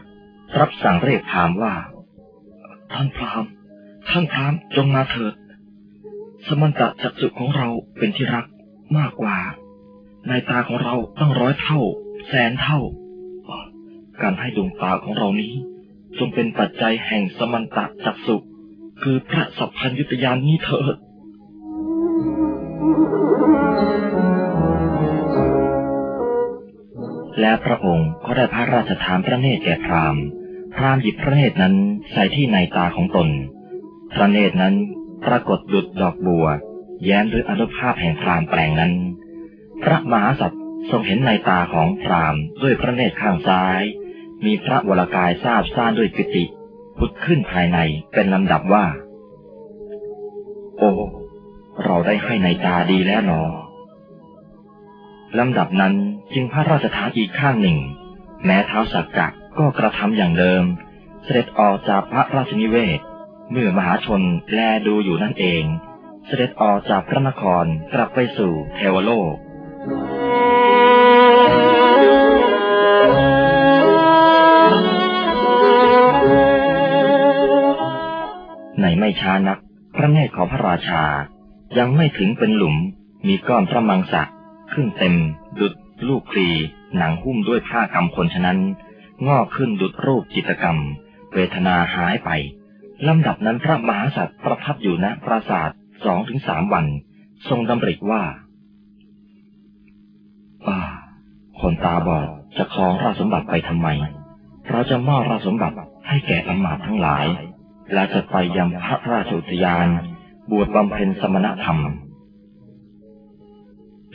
รับสั่งเรียกถามว่า ท่านพรามท่านพรามจงมาเถิด สมันตะจักสุของเราเป็นที่รักมากกว่า ในตาของเราตั้งร้อยเท่า แสนเท่า การให้ดวงตาของเรานี้ จงเป็นปัจจัยแห่งสมันตะจักสุคือพระสัพพัญยุตยานนี้เถิดและพระองค์ก็ได้พระราชทานพระเนตรแก่พราหมณ์พราหมณ์หยิบพระเนตรนั้นใส่ที่ในตาของตน พระเนตรนั้นปรากฏดุจดอกบัว แย้มด้วยอนุภาพแห่งพราหมณ์แปลงนั้น พระมหาสัตว์ทรงเห็นในตาของพราหมณ์ด้วยพระเนตรข้างซ้าย มีพระวรากายทราบซ่านด้วยปิติพุดขึ้นภายในเป็นลำดับว่า โอ้ เราได้ให้ในตาดีแล้วหนอลำดับนั้นจึงพระราชทานอีกข้างหนึ่ง แม้เท้าสักกะก็กระทำอย่างเดิม เสด็จออกจากพระราชนิเวศ เมื่อมหาชนแลดูอยู่นั่นเอง เสด็จออกจากพระนครกลับไปสู่เทวโลก ในไม่ช้านัก พระเนตรของพระราชา ยังไม่ถึงเป็นหลุม มีก้อนพระมังสะขึ้นเต็ม ดุดลูกคลีหนังหุ้มด้วยผ้ากำพลฉะนั้น งอกขึ้นดุดรูปจิตกรรม เวทนาหายไปลำดับนั้นพระมหาสัตว์ประทับอยู่ณปราสาทสองถึงสามวัน ทรงดำริว่าอ่าคนตาบอดจะครองราชสมบัติไปทำไม เราจะมอบราชสมบัติให้แก่อำมาตย์ทั้งหลาย และจะไปยังพระราชอุทยาน บวชบำเพ็ญสมณธรรม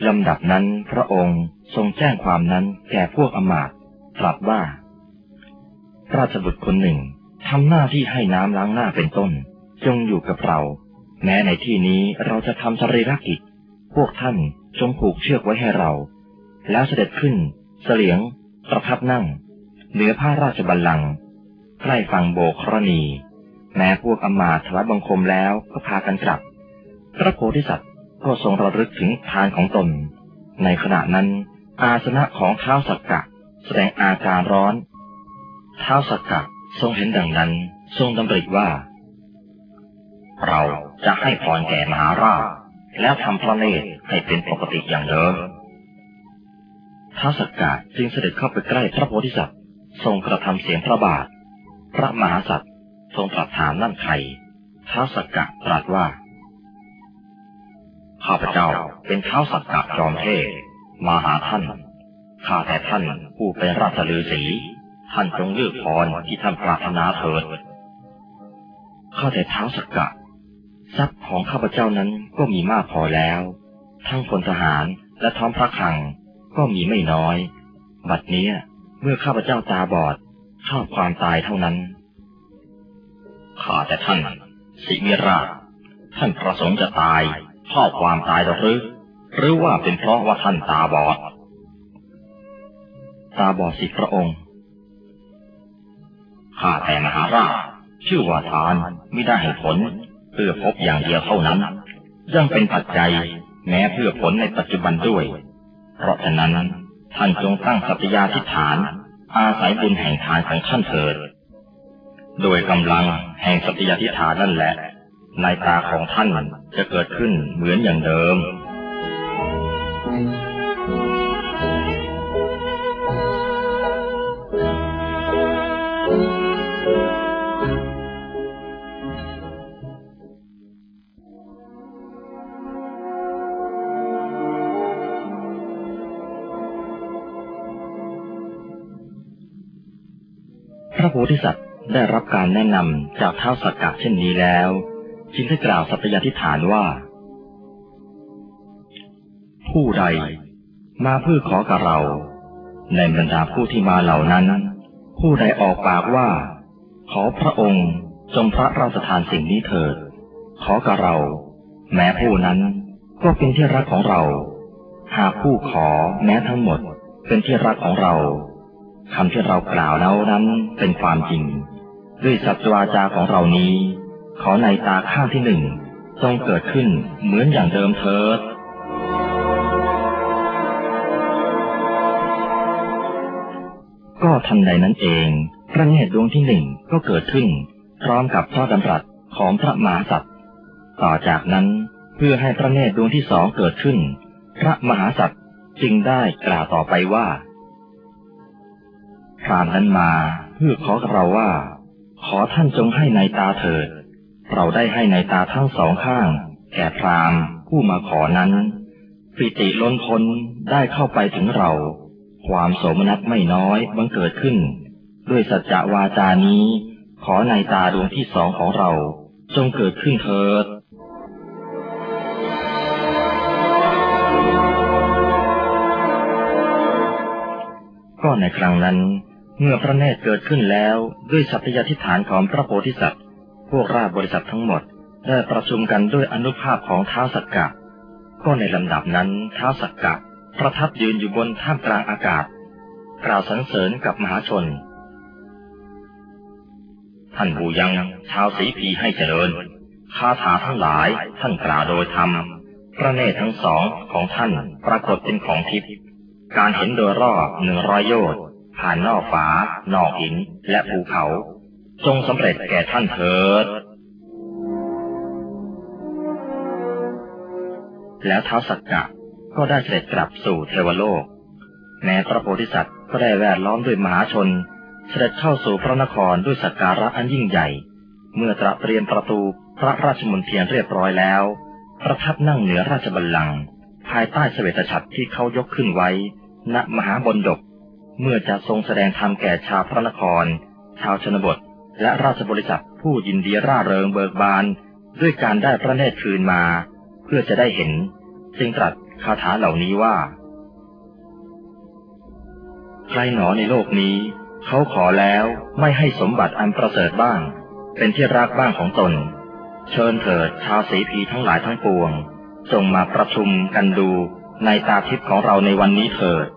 ลำดับนั้นพระองค์ทรงแจ้งความนั้นแก่พวกอมาตตรัสว่า ราชบุตรคนหนึ่งทำหน้าที่ให้น้ำล้างหน้าเป็นต้น จงอยู่กับเรา แม้ในที่นี้เราจะทำสรีรกิจ พวกท่านจงผูกเชือกไว้ให้เรา แล้วเสด็จขึ้น เสลียง ประทับนั่ง เหนือผ้าราชบัลลังก์ใกล้ฝั่งโบกครณี แม้พวกอมาตย์ถวายบังคมแล้วก็พากันกลับ พระโพธิสัตว์ก็ทรงระลึกถึงทานของตน ในขณะนั้น อาสนะของเท้าสักกะ แสดงอาการร้อนเท้าสักกะทรงเห็นดังนั้น ทรงดำริว่า เราจะให้พรแก่มหาราชแล้วทำพระเนตรให้เป็นปกติอย่างเดิมท้าสักกะจึงเสด็จเข้าไปใกล้พระโพธิสัตว์ ทรงกระทำเสียงพระบาท พระมหาสัตว์ ทรงตรัสถามนั่นใครท้าสักกะตรัสว่า ข้าพเจ้าเป็นเท้าสักกะจอมเทพมาหาท่าน ข้าแต่ท่านผู้เป็นราชฤาษีท่านจงเลือกพรที่ท่านปรารถนาเถิด ข้าแต่เท้าสักกะ ทรัพย์ของข้าพเจ้านั้นก็มีมากพอแล้ว ทั้งพลทหารและท้อมพระคลังก็มีไม่น้อย บัดนี้เมื่อข้าพเจ้าตาบอดชอบความตายเท่านั้น ข้าแต่ท่านสิมิราช ท่านประสงค์จะตายชอบความตายหรือ หรือว่าเป็นเพราะว่าท่านตาบอด ตาบอดสิพระองค์ ข้าแต่มหาราช ชื่อว่าทานไม่ได้ให้ผล เพื่อพบอย่างเดียวเท่านั้น ยังเป็นปัจจัยแม้เพื่อผลในปัจจุบันด้วย เพราะฉะนั้นท่านจงตั้งสัตยาธิฐาน อาศัยบุญแห่งทานของท่านเถิด โดยกำลังแห่งสัตยาธิฐานนั่นแหละในตาของท่านจะเกิดขึ้นเหมือนอย่างเดิม พระโพธิสัตว ได้รับการแนะนำจากเท้าสักกะเช่นนี้แล้ว จึงได้กล่าวสัตยาธิฐานว่า ผู้ใดมาเพื่อขอกับเรา ในบรรดาผู้ที่มาเหล่านั้น ผู้ใดออกปากว่า ขอพระองค์จงพระราชทานสิ่งนี้เถิด ขอกับเรา แม้ผู้นั้นก็เป็นที่รักของเรา หากผู้ขอแม้ทั้งหมดเป็นที่รักของเราคำที่เรากล่าวแล้วนั้นเป็นความจริง ด้วยสัจวาจาของเรานี้ ขอในตาข้างที่หนึ่งจงเกิดขึ้นเหมือนอย่างเดิมเถิดก็ทันใดนั้นเอง พระเนตรดวงที่หนึ่งก็เกิดขึ้น พร้อมกับพระดำรัสของพระมหาสัตว์ต่อจากนั้นเพื่อให้พระเนตรดวงที่สองเกิดขึ้น พระมหาสัตว์จึงได้กล่าวต่อไปว่าพรามนั้นมาเพื่อขอกับเราว่า ขอท่านจงให้ในตาเถิด เราได้ให้ในตาทั้งสองข้าง แก่พรามผู้มาขอนั้น ปิติล้นพ้นได้เข้าไปถึงเรา ความโสมนัสไม่น้อยบังเกิดขึ้น ด้วยสัจจะวาจานี้ ขอในตาดวงที่สองของเรา จงเกิดขึ้นเถิดก็ในครั้งนั้น เมื่อพระเนตรเกิดขึ้นแล้วด้วยสัตยาธิฐานของพระโพธิสัตว์ พวกราชบริษัททั้งหมด ได้ประชุมกันด้วยอนุภาพของท้าวสักกะ ก็ในลำดับนั้นท้าวสักกะ ประทับยืนอยู่บนท่ามกลางอากาศ กล่าวสรรเสริญกับมหาชน ท่านผู้ยังชาวสีพีให้เจริญคาถาทั้งหลายท่านกล่าวโดยธรรมพระเนตรทั้งสองของท่านปรากฏเป็นของทิพย์การเห็นโดยรอบหนึ่งร้อยโยชน์ ผ่านนอกฝา นอกหิน และภูเขา จงสำเร็จแก่ท่านเถิด แล้วท้าวสักกะก็ได้เสด็จกลับสู่เทวโลก แม้พระโพธิสัตว์ก็ได้แวดล้อมด้วยมหาชน เสด็จเข้าสู่พระนครด้วยสักการะอันยิ่งใหญ่ เมื่อตระเตรียมประตูพระราชมณฑีเรียบร้อยแล้ว ประทับนั่งเหนือราชบัลลังก์ภายใต้เสวตฉัตรที่เขายกขึ้นไว้ ณมหาบนดก เมื่อจะทรงแสดงธรรมแก่ชาวพระนคร ชาวชนบท และราชบริษัทผู้ยินดีร่าเริงเบิกบาน ด้วยการได้พระเนตรคืนมา เพื่อจะได้เห็น จึงตรัสคาถาเหล่านี้ว่า ใครหนอในโลกนี้ เขาขอแล้วไม่ให้สมบัติอันประเสริฐบ้าง เป็นที่รักบ้างของตน เชิญเถิดชาวสีพีทั้งหลายทั้งปวง จงมาประชุมกันดูในตาทิพย์ของเราในวันนี้เถิด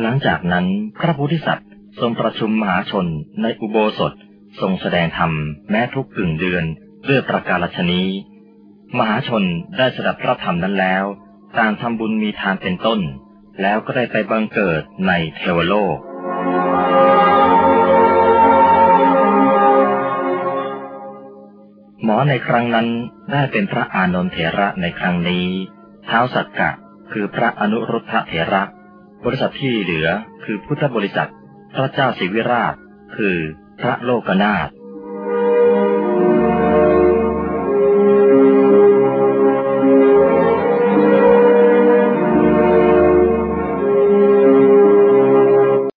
หลังจากนั้นพระโพธิสัตว์ทรงประชุมมหาชนในอุโบสถทรงแสดงธรรมแม้ทุกกึ่งเดือนด้วยประการฉนี้ มหาชนได้สดับพระธรรมนั้นแล้ว ต่างทำบุญมีทานเป็นต้น แล้วก็ได้ไปบังเกิดในเทวโลก หมอในครั้งนั้นได้เป็นพระอานนทเถระในครั้งนี้ เท้าสักกะคือพระอนุรุทธเถระ บริษัทที่เหลือคือพุทธบริษัท พระเจ้าศิวิราช คือพระโลกนาถ